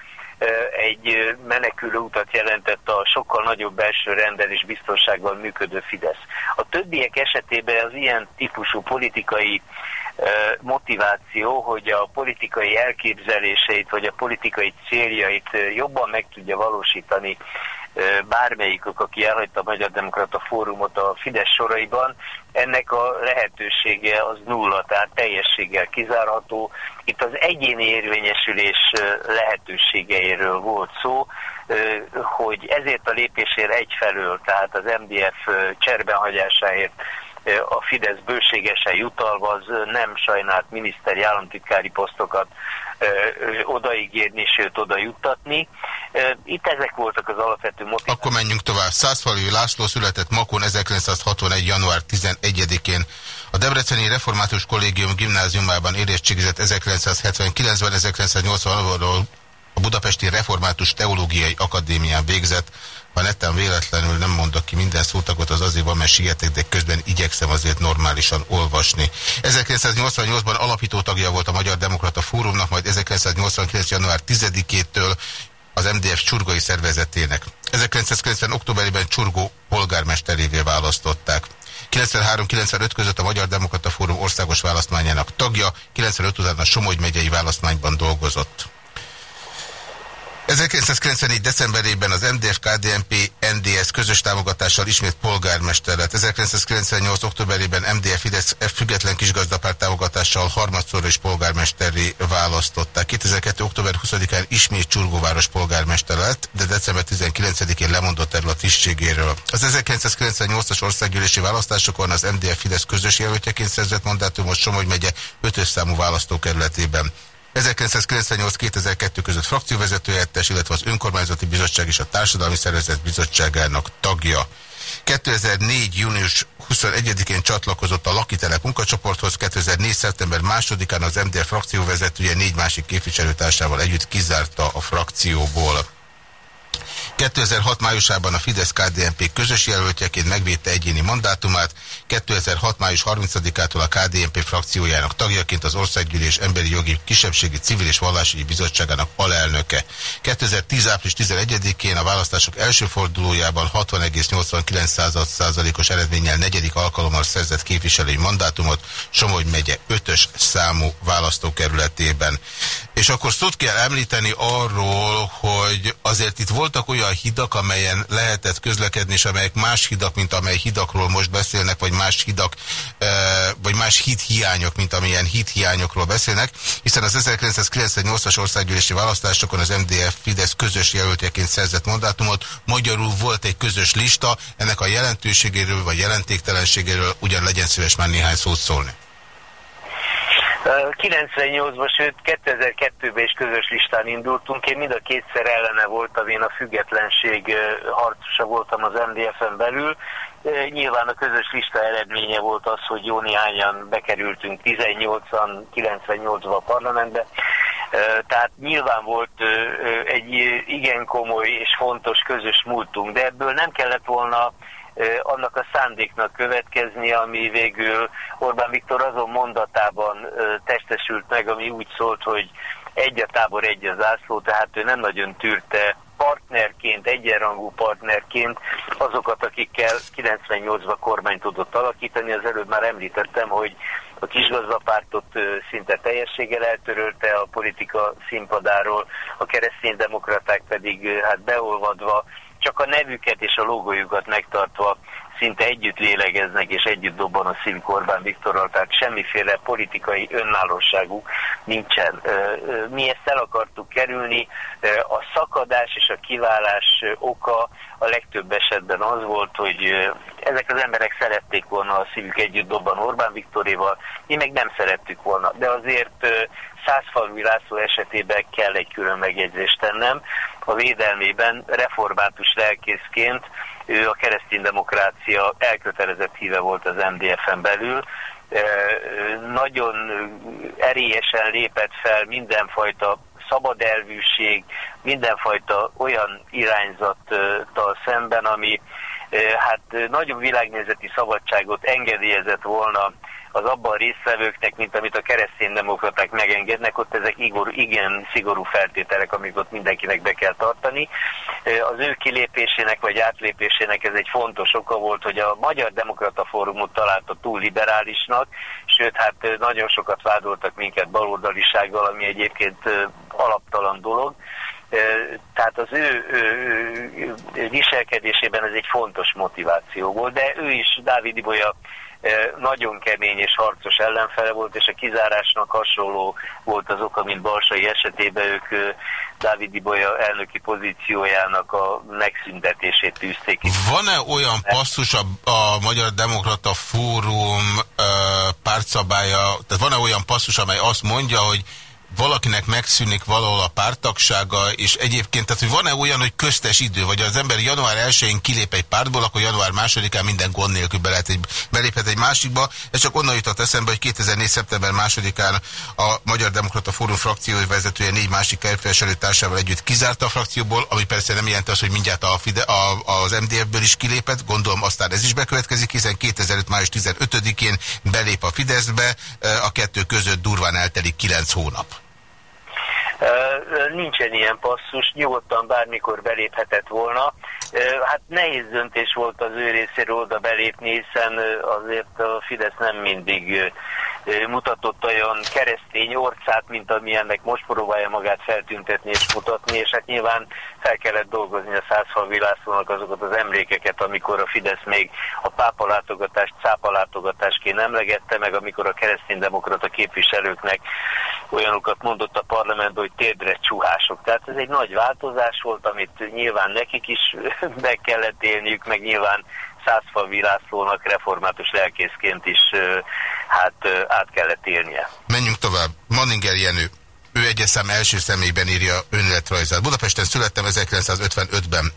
egy menekülő utat jelentett a sokkal nagyobb belső rendel és biztonsággal működő Fidesz. A többiek esetében az ilyen típusú politikai motiváció, hogy a politikai elképzeléseit vagy a politikai céljait jobban meg tudja valósítani bármelyikük, aki elhagyta a Magyar Demokrata Fórumot a Fidesz soraiban, ennek a lehetősége az nulla, tehát teljességgel kizárható. Itt az egyéni érvényesülés lehetőségeiről volt szó, hogy ezért a lépésért egyfelől, tehát az MDF cserbenhagyásáért a Fidesz bőségesen jutalva, az nem sajnált miniszteri államtitkári posztokat odaígérni, sőt oda juttatni. Itt ezek voltak az alapvető motivációk. Akkor menjünk tovább. Százfalvi László született Makon 1961. január 11-én. A Debreceni Református Kollégium gimnáziumában érettségizett 1979-ben, 1980-ról a Budapesti Református Teológiai Akadémián végzett, ha netán véletlenül nem mondok ki minden szótagot, az azért van, mert sietek, de közben igyekszem azért normálisan olvasni. 1988-ban alapító tagja volt a Magyar Demokrata Fórumnak, majd 1989. január 10-től az MDF csurgai szervezetének. 1990. októberében Csurgó polgármesterévé választották. 93-95 között a Magyar Demokrata Fórum országos választmányának tagja, 95 után a Somogy megyei választmányban dolgozott. 1994. decemberében az MDF-KDNP NDS közös támogatással ismét polgármester lett. 1998. októberében MDF Fidesz független kisgazdapárt támogatással harmadszor is polgármesteri választották. 2002. október 20-án ismét Csurgóváros polgármester lett, de december 19-én lemondott erről a tisztségéről. Az 1998-as országgyűlési választásokon az MDF Fidesz közös jelöltjeként szerzett mandátumot Somogy megye 5 számú választókerületében. 1998-2002 között frakcióvezetőjettes, illetve az Önkormányzati Bizottság és a Társadalmi Szervezet Bizottságának tagja. 2004. június 21-én csatlakozott a lakitelep munkacsoporthoz, 2004. szeptember 2-án az MDF frakcióvezetője négy másik képviselőtársával együtt kizárta a frakcióból. 2006 májusában a Fidesz-KDNP közös jelöltjeként megvédte egyéni mandátumát, 2006 május 30-ától a KDNP frakciójának tagjaként az Országgyűlés Emberi Jogi Kisebbségi Civil és Vallási Bizottságának alelnöke. 2010 április 11-én a választások első fordulójában 60,89%-os eredménnyel negyedik alkalommal szerzett képviselői mandátumot Somogy megye 5-ös számú választókerületében. És akkor szót kell említeni arról, hogy azért itt voltak olyan hidak, amelyen lehetett közlekedni, és amelyek más hidak, mint amely hidakról most beszélnek, vagy más hidak, vagy más hídhiányok, mint amilyen hídhiányokról beszélnek, hiszen az 1998-as országgyűlési választásokon az MDF Fidesz közös jelöltjeként szerzett mandátumot, magyarul volt egy közös lista, ennek a jelentőségéről vagy jelentéktelenségéről ugyan legyen szíves már néhány szót szólni. 98-ban, sőt 2002-ben is közös listán indultunk. Én mind a kétszer ellene voltam, én a függetlenség harcosa voltam az MDF-en belül. Nyilván a közös lista eredménye volt az, hogy jó néhányan bekerültünk 18-an, 98-ban a parlamentbe. Tehát nyilván volt egy igen komoly és fontos közös múltunk, de ebből nem kellett volna annak a szándéknak következni, ami végül Orbán Viktor azon mondatában testesült meg, ami úgy szólt, hogy egy a tábor, egy a zászló, tehát ő nem nagyon tűrte partnerként, egyenrangú partnerként azokat, akikkel 98-ban kormány tudott alakítani. Az előbb már említettem, hogy a kisgazdapártot szinte teljességgel eltörölte a politika színpadáról, a kereszténydemokraták pedig hát beolvadva csak a nevüket és a logójukat megtartva szinte együtt lélegeznek és együtt dobban a szívük Orbán Viktorral, tehát semmiféle politikai önállóságú nincsen. Mi ezt el akartuk kerülni, a szakadás és a kiválás oka a legtöbb esetben az volt, hogy ezek az emberek szerették volna a szívük együtt dobban Orbán Viktoréval, mi meg nem szerettük volna, de azért Százfalvi László esetében kell egy külön megjegyzést tennem. A védelmében református lelkészként ő a kereszténydemokrácia elkötelezett híve volt az MDF-en belül, nagyon erélyesen lépett fel mindenfajta szabad elvűség, mindenfajta olyan irányzattal szemben, ami hát nagyon világnézeti szabadságot engedélyezett volna az abban résztvevőknek, mint amit a kereszténydemokraták megengednek, ott ezek igor, igen szigorú feltételek, amik ott mindenkinek be kell tartani. Az ő kilépésének vagy átlépésének ez egy fontos oka volt, hogy a Magyar Demokrata Fórumot találta túl liberálisnak, sőt, hát nagyon sokat vádoltak minket baloldalisággal, ami egyébként alaptalan dolog. Tehát az ő, ő, ő viselkedésében ez egy fontos motiváció volt, de ő is, Dávid Ibolya nagyon kemény és harcos ellenfele volt, és a kizárásnak hasonló volt az oka, mint Balsai esetében ők Dávid Ibolya elnöki pozíciójának a megszüntetését tűzték. Van-e olyan passzus a, a Magyar Demokrata Fórum pártszabálya, tehát van-e olyan passzus, amely azt mondja, hogy valakinek megszűnik valahol a pártagsága, és egyébként, tehát hogy van-e olyan, hogy köztes idő, vagy az ember január 1-én kilép egy pártból, akkor január 2-án minden gond nélkül be lehet egy, beléphet egy másikba. Ez csak onnan jutott eszembe, hogy 2004. szeptember 2-án a Magyar Demokrata Fórum frakció vezetője négy másik társával együtt kizárta a frakcióból, ami persze nem jelenti azt, hogy mindjárt a Fide, a, az MDF-ből is kilépett, gondolom aztán ez is bekövetkezik, hiszen 2005. május 15-én belép a Fideszbe, a kettő között durván eltelik 9 hónap. Nincsen ilyen passzus, nyugodtan bármikor beléphetett volna. Hát nehéz döntés volt az ő részéről oda belépni, hiszen azért a Fidesz nem mindig mutatott olyan keresztény orcát, mint amilyennek most próbálja magát feltüntetni és mutatni, és hát nyilván fel kellett dolgozni a százfalvi Lászlónak azokat az emlékeket, amikor a Fidesz még a pápa látogatást cápa látogatásként emlegette, meg amikor a kereszténydemokrata képviselőknek olyanokat mondott a parlamentben, hogy térdre csuhások. Tehát ez egy nagy változás volt, amit nyilván nekik is [laughs] be kellett élniük, meg nyilván Százfalvi Lászlónak református lelkészként is hát át kellett élnie. Menjünk tovább. Manninger Jenő. Ő egyes első személyben írja önéletrajzát. Budapesten születtem 1955-ben.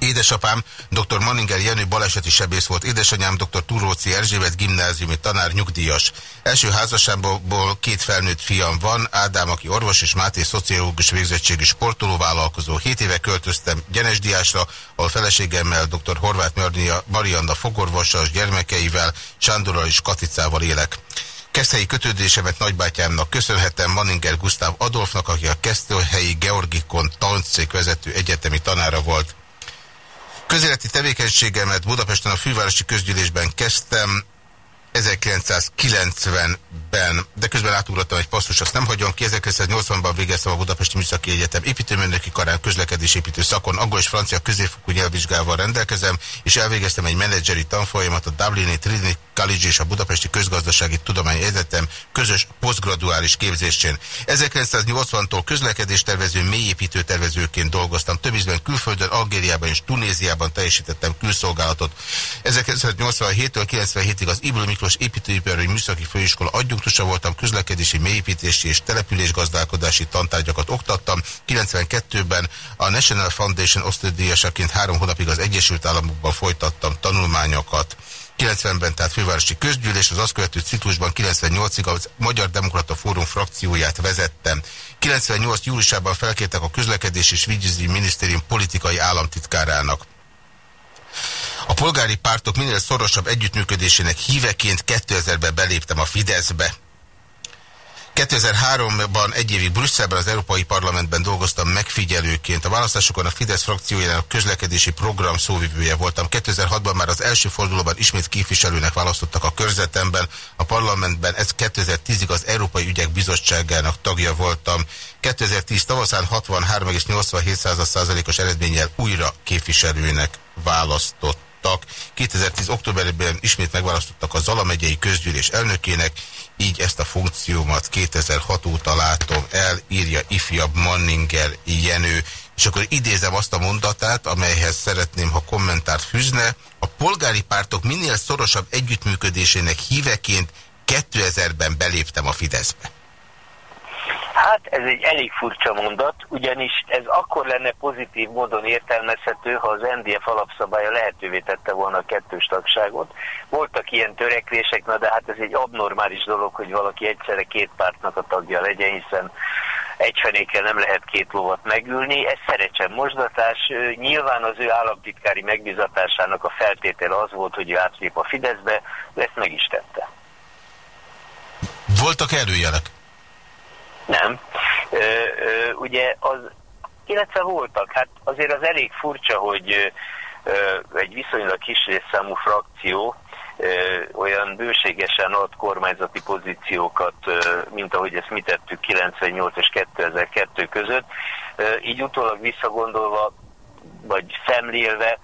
Édesapám dr. Manninger Jenő baleseti sebész volt, édesanyám dr. Turóci Erzsébet gimnáziumi tanár nyugdíjas. Első házasságból két felnőtt fiam van, Ádám, aki orvos és Máté szociológus végzettségi sportolóvállalkozó. Hét éve költöztem Gyenesdiásra, ahol feleségemmel dr. Horváth Marianna fogorvossal és gyermekeivel, Sándorral és Katicával élek. Keszthelyi kötődésemet nagybátyámnak köszönhetem Manninger Gustav Adolfnak, aki a Keszthelyi Georgikon tancék vezető egyetemi tanára volt. Közéleti tevékenységemet Budapesten a fővárosi közgyűlésben kezdtem, 1990-ben, de közben átugrottam egy passzus, azt nem hagyom ki. 1980-ban végeztem a Budapesti Műszaki Egyetem építőmérnöki karán közlekedésépítő szakon, angol és francia középfokú nyelvvizsgával rendelkezem, és elvégeztem egy menedzseri tanfolyamat a Dublini Trinity College és a Budapesti Közgazdasági Tudományi Egyetem közös posztgraduális képzésén. 1980-tól közlekedéstervező, mélyépítőtervezőként dolgoztam. Több ízben külföldön, Algériában és Tunéziában teljesítettem külszolgálatot. 1987-től 97-ig az Ibl Miklós építőipari műszaki főiskola adjunktusa voltam, közlekedési, mélyépítési és településgazdálkodási tantárgyakat oktattam. 92-ben a National Foundation osztálydíjasaként három hónapig az Egyesült Államokban folytattam tanulmányokat. 90-ben, tehát fővárosi közgyűlés, az azt követő ciklusban 98-ig a Magyar Demokrata Fórum frakcióját vezettem. 98 júliusában felkértek a közlekedés és vízügyi minisztérium politikai államtitkárának. A polgári pártok minél szorosabb együttműködésének híveként 2000-ben beléptem a Fideszbe. 2003-ban egy évig Brüsszelben az Európai Parlamentben dolgoztam megfigyelőként. A választásokon a Fidesz frakciójának közlekedési program szóvivője voltam. 2006-ban már az első fordulóban ismét képviselőnek választottak a körzetemben. A parlamentben ez 2010-ig az Európai Ügyek Bizottságának tagja voltam. 2010 tavaszán 63,87%-os eredménnyel újra képviselőnek választott választottak. 2010. októberben ismét megválasztottak a Zala megyei közgyűlés elnökének, így ezt a funkciómat 2006 óta látom el, írja ifjabb Manninger Jenő. És akkor idézem azt a mondatát, amelyhez szeretném, ha kommentárt fűzne. A polgári pártok minél szorosabb együttműködésének híveként 2000-ben beléptem a Fideszbe. Hát ez egy elég furcsa mondat, ugyanis ez akkor lenne pozitív módon értelmezhető, ha az NDF alapszabálya lehetővé tette volna a kettős tagságot. Voltak ilyen törekvések, na de hát ez egy abnormális dolog, hogy valaki egyszerre két pártnak a tagja legyen, hiszen egy fenékkel nem lehet két lovat megülni. Ez szerecsen mosdatás. Nyilván az ő államtitkári megbizatásának a feltétele az volt, hogy ő átlép a Fideszbe, de ezt meg is tette. Voltak előjelek? Nem. Ö, ö, ugye az, illetve voltak, hát azért az elég furcsa, hogy ö, egy viszonylag kis részszámú frakció ö, olyan bőségesen ad kormányzati pozíciókat, ö, mint ahogy ezt mi tettük 98 és 2002 között. Ö, így utólag visszagondolva, vagy szemlélve,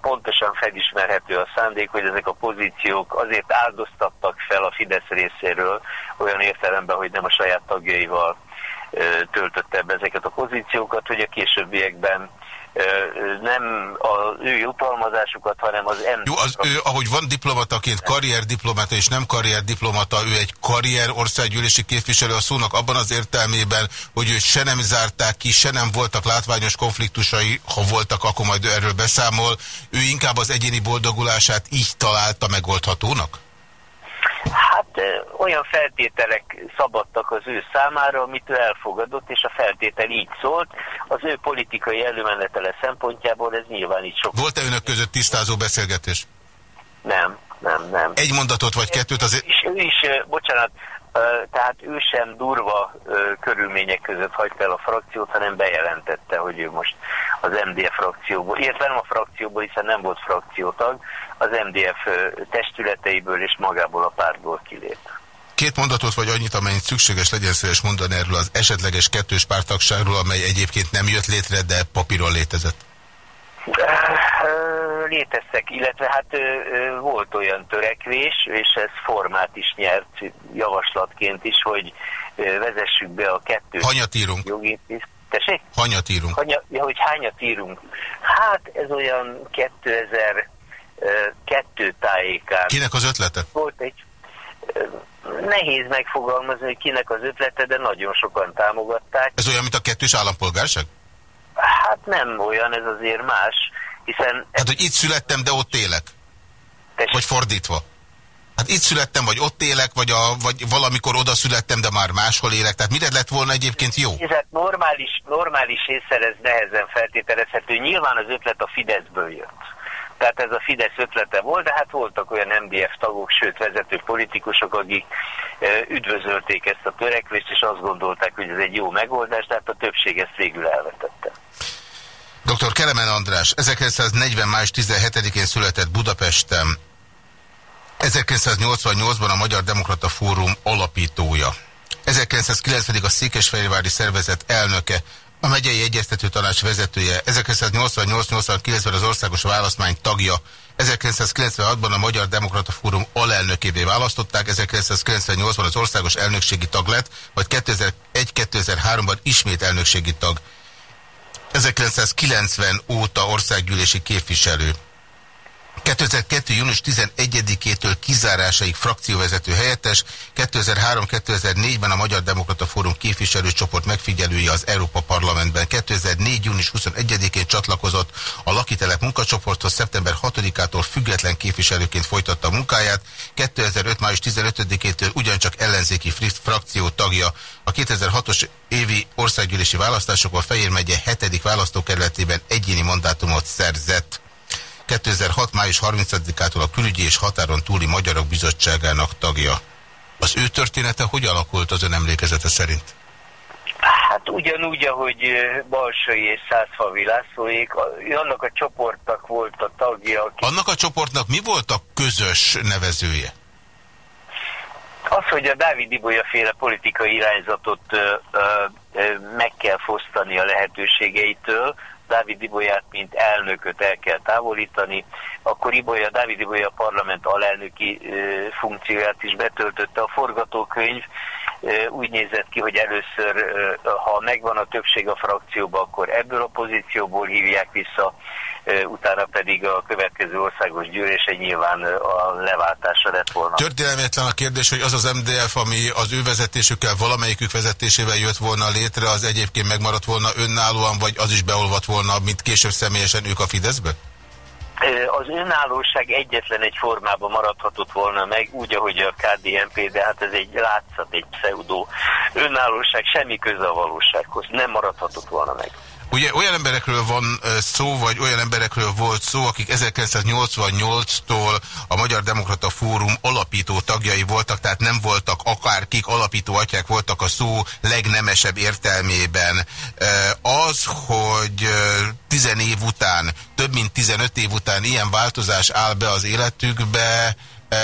pontosan felismerhető a szándék, hogy ezek a pozíciók azért áldoztattak fel a Fidesz részéről, olyan értelemben, hogy nem a saját tagjaival töltötte be ezeket a pozíciókat, hogy a későbbiekben nem az ő jutalmazásukat, hanem az ember. Jó, az ő, ahogy van diplomataként karrierdiplomata és nem karrierdiplomata, ő egy karrier országgyűlési képviselő a szónak abban az értelmében, hogy őt se nem zárták ki, se nem voltak látványos konfliktusai, ha voltak, akkor majd erről beszámol. Ő inkább az egyéni boldogulását így találta megoldhatónak? Hát olyan feltételek szabadtak az ő számára, amit ő elfogadott, és a feltétel így szólt. Az ő politikai előmenetele szempontjából ez nyilván így sok. Volt-e önök között tisztázó beszélgetés? Nem, nem, nem. Egy mondatot vagy kettőt azért... És ő is, bocsánat, tehát ő sem durva körülmények között hagyta el a frakciót, hanem bejelentette, hogy ő most az MDF frakcióból, illetve nem a frakcióból, hiszen nem volt frakciótag, az MDF testületeiből és magából a pártból kilép. Két mondatot vagy annyit, amennyit szükséges legyen szíves mondani erről az esetleges kettős pártagságról, amely egyébként nem jött létre, de papíron létezett. Léteztek, illetve hát volt olyan törekvés, és ez formát is nyert javaslatként is, hogy vezessük be a kettős Hanyat írunk? jogi Tessék? Hanyat írunk? Hanya, ja, hogy hányat írunk? Hát ez olyan 2002 tájékán. Kinek az ötlete? Volt egy nehéz megfogalmazni, hogy kinek az ötlete, de nagyon sokan támogatták. Ez olyan, mint a kettős állampolgárság? Hát nem olyan, ez azért más, hiszen... Hát, hogy itt születtem, de ott élek? Tessék? Vagy fordítva? Hát itt születtem, vagy ott élek, vagy, a, vagy valamikor oda születtem, de már máshol élek. Tehát mire lett volna egyébként jó? Ez normális, normális észre ez nehezen feltételezhető. Nyilván az ötlet a Fideszből jött. Tehát ez a Fidesz ötlete volt, de hát voltak olyan MDF tagok, sőt vezető politikusok, akik üdvözölték ezt a törekvést, és azt gondolták, hogy ez egy jó megoldás, tehát a többség ezt végül elvetette. Dr. Kelemen András, 1940. május 17-én született Budapesten. 1988-ban a Magyar Demokrata Fórum alapítója. 1990-ig a Székesfehérvári Szervezet elnöke, a megyei egyeztető tanács vezetője, 1988-89-ben az országos választmány tagja, 1996-ban a Magyar Demokrata Fórum alelnökévé választották, 1998-ban az országos elnökségi tag lett, vagy 2001-2003-ban ismét elnökségi tag. 1990 óta országgyűlési képviselő. 2002. június 11-től kizárásaig frakcióvezető helyettes, 2003-2004-ben a Magyar Demokrata Fórum képviselőcsoport megfigyelője az Európa Parlamentben. 2004. június 21-én csatlakozott a lakitelep munkacsoporthoz, szeptember 6-ától független képviselőként folytatta a munkáját, 2005. május 15-től ugyancsak ellenzéki frakció tagja. A 2006-os évi országgyűlési választásokon Fejér megye 7. választókerületében egyéni mandátumot szerzett. 2006. május 30-ától a Külügyi és Határon túli Magyarok Bizottságának tagja. Az ő története hogy alakult az ön emlékezete szerint? Hát ugyanúgy, ahogy Balsai és Százfavi Lászlóék, annak a csoportnak volt a tagja. Aki... Annak a csoportnak mi volt a közös nevezője? Az, hogy a Dávid Ibolya féle politikai irányzatot ö, ö, meg kell fosztani a lehetőségeitől, Dávid Ibolyát, mint elnököt el kell távolítani, akkor Ibolya, Dávid Ibolya parlament alelnöki funkcióját is betöltötte a forgatókönyv, úgy nézett ki, hogy először, ha megvan a többség a frakcióban, akkor ebből a pozícióból hívják vissza, utána pedig a következő országos gyűlése nyilván a leváltása lett volna. Történelmetlen a kérdés, hogy az az MDF, ami az ő vezetésükkel valamelyikük vezetésével jött volna létre, az egyébként megmaradt volna önállóan, vagy az is beolvadt volna, mint később személyesen ők a Fideszbe? Az önállóság egyetlen egy formában maradhatott volna meg, úgy, ahogy a KDNP, de hát ez egy látszat, egy pseudo önállóság, semmi köze a valósághoz, nem maradhatott volna meg. Ugye olyan emberekről van szó, vagy olyan emberekről volt szó, akik 1988-tól a Magyar Demokrata Fórum alapító tagjai voltak, tehát nem voltak akárkik, alapító atyák voltak a szó legnemesebb értelmében. Az, hogy 10 év után, több mint 15 év után ilyen változás áll be az életükbe,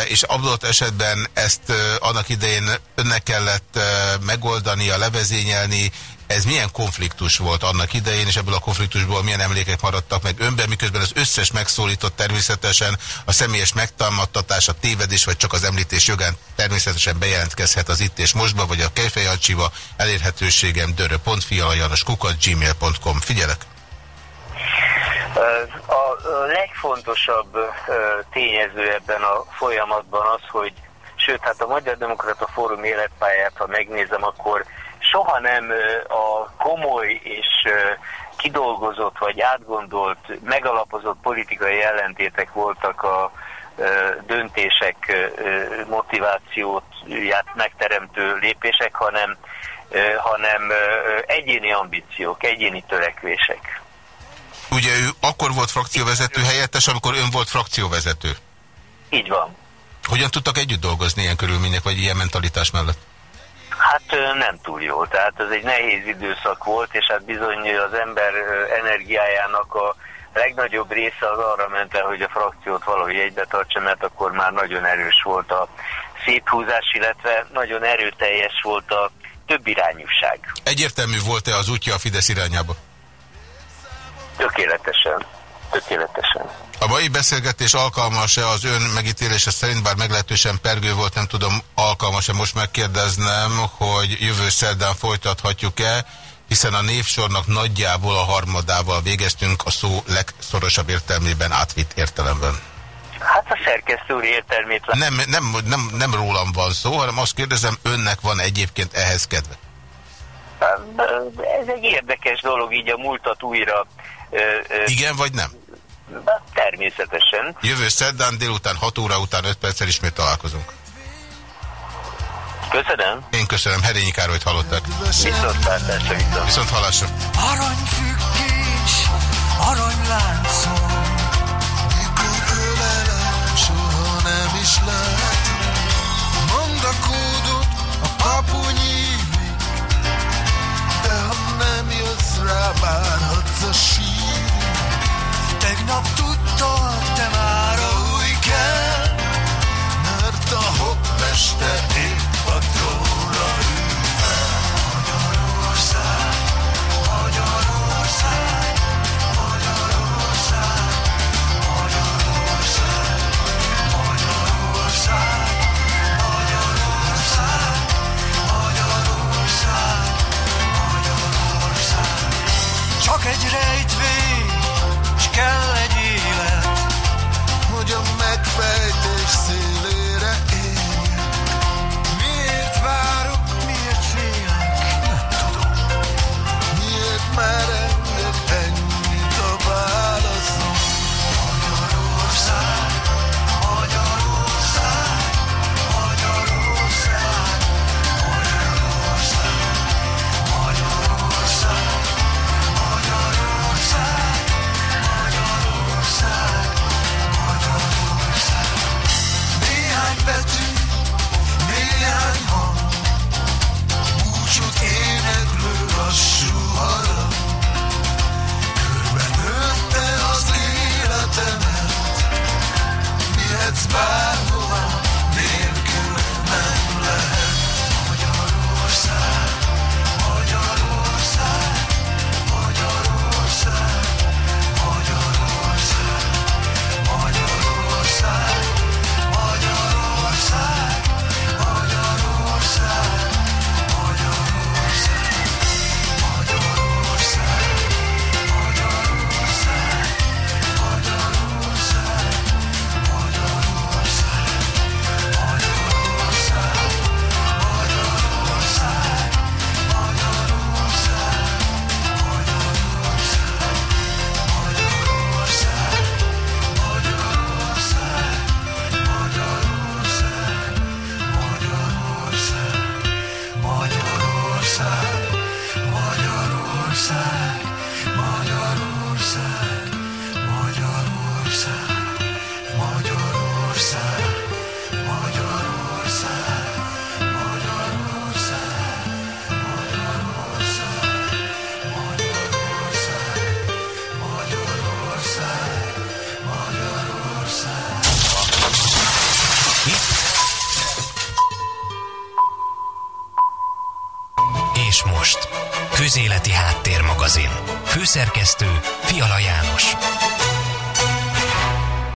és adott esetben ezt annak idején önnek kellett megoldani, levezényelni, ez milyen konfliktus volt annak idején, és ebből a konfliktusból milyen emlékek maradtak meg önben, miközben az összes megszólított természetesen a személyes megtámadtatás, a tévedés, vagy csak az említés jogán természetesen bejelentkezhet az itt és mostba, vagy a kejfejancsiva elérhetőségem dörö.fialajanos kukat gmail.com. Figyelek! A legfontosabb tényező ebben a folyamatban az, hogy sőt, hát a Magyar Demokrata Fórum életpályát, ha megnézem, akkor soha nem a komoly és kidolgozott vagy átgondolt, megalapozott politikai ellentétek voltak a döntések motivációját megteremtő lépések, hanem, hanem egyéni ambíciók, egyéni törekvések. Ugye ő akkor volt frakcióvezető helyettes, amikor ön volt frakcióvezető? Így van. Hogyan tudtak együtt dolgozni ilyen körülmények, vagy ilyen mentalitás mellett? Hát nem túl jó, tehát ez egy nehéz időszak volt, és hát bizony az ember energiájának a legnagyobb része az arra ment el, hogy a frakciót valahogy egybe tartsa, mert akkor már nagyon erős volt a széthúzás, illetve nagyon erőteljes volt a több irányúság. Egyértelmű volt-e az útja a Fidesz irányába? Tökéletesen. Tökéletesen. A mai beszélgetés alkalmas-e az ön megítélése szerint, bár meglehetősen pergő volt, nem tudom, alkalmas-e most megkérdeznem, hogy jövő szerdán folytathatjuk-e, hiszen a névsornak nagyjából a harmadával végeztünk a szó legszorosabb értelmében átvitt értelemben. Hát a szerkesztő úr értelmét... Nem, nem, nem, nem rólam van szó, hanem azt kérdezem, önnek van egyébként ehhez kedve? Ez egy érdekes dolog, így a múltat újra... Igen vagy nem? Természetesen. Jövő szerdán délután 6 óra után 5 perccel ismét találkozunk. Köszönöm. Én köszönöm. Herényi Károlyt hallottak. Viszontlátásra, viszont. Viszont hallásra. Aranyfüggés, aranyláncon, mikor ölelem, soha nem is lehet. Mondd a kódot, a kapu nyílik, de ha nem jössz rá, várhatsz a sír. Tegnap tudta, te már új kell Mert a hoppester épp a trónra ül fel Magyarország, Magyarország Magyarország, Magyarország Magyarország. Csak egy rejt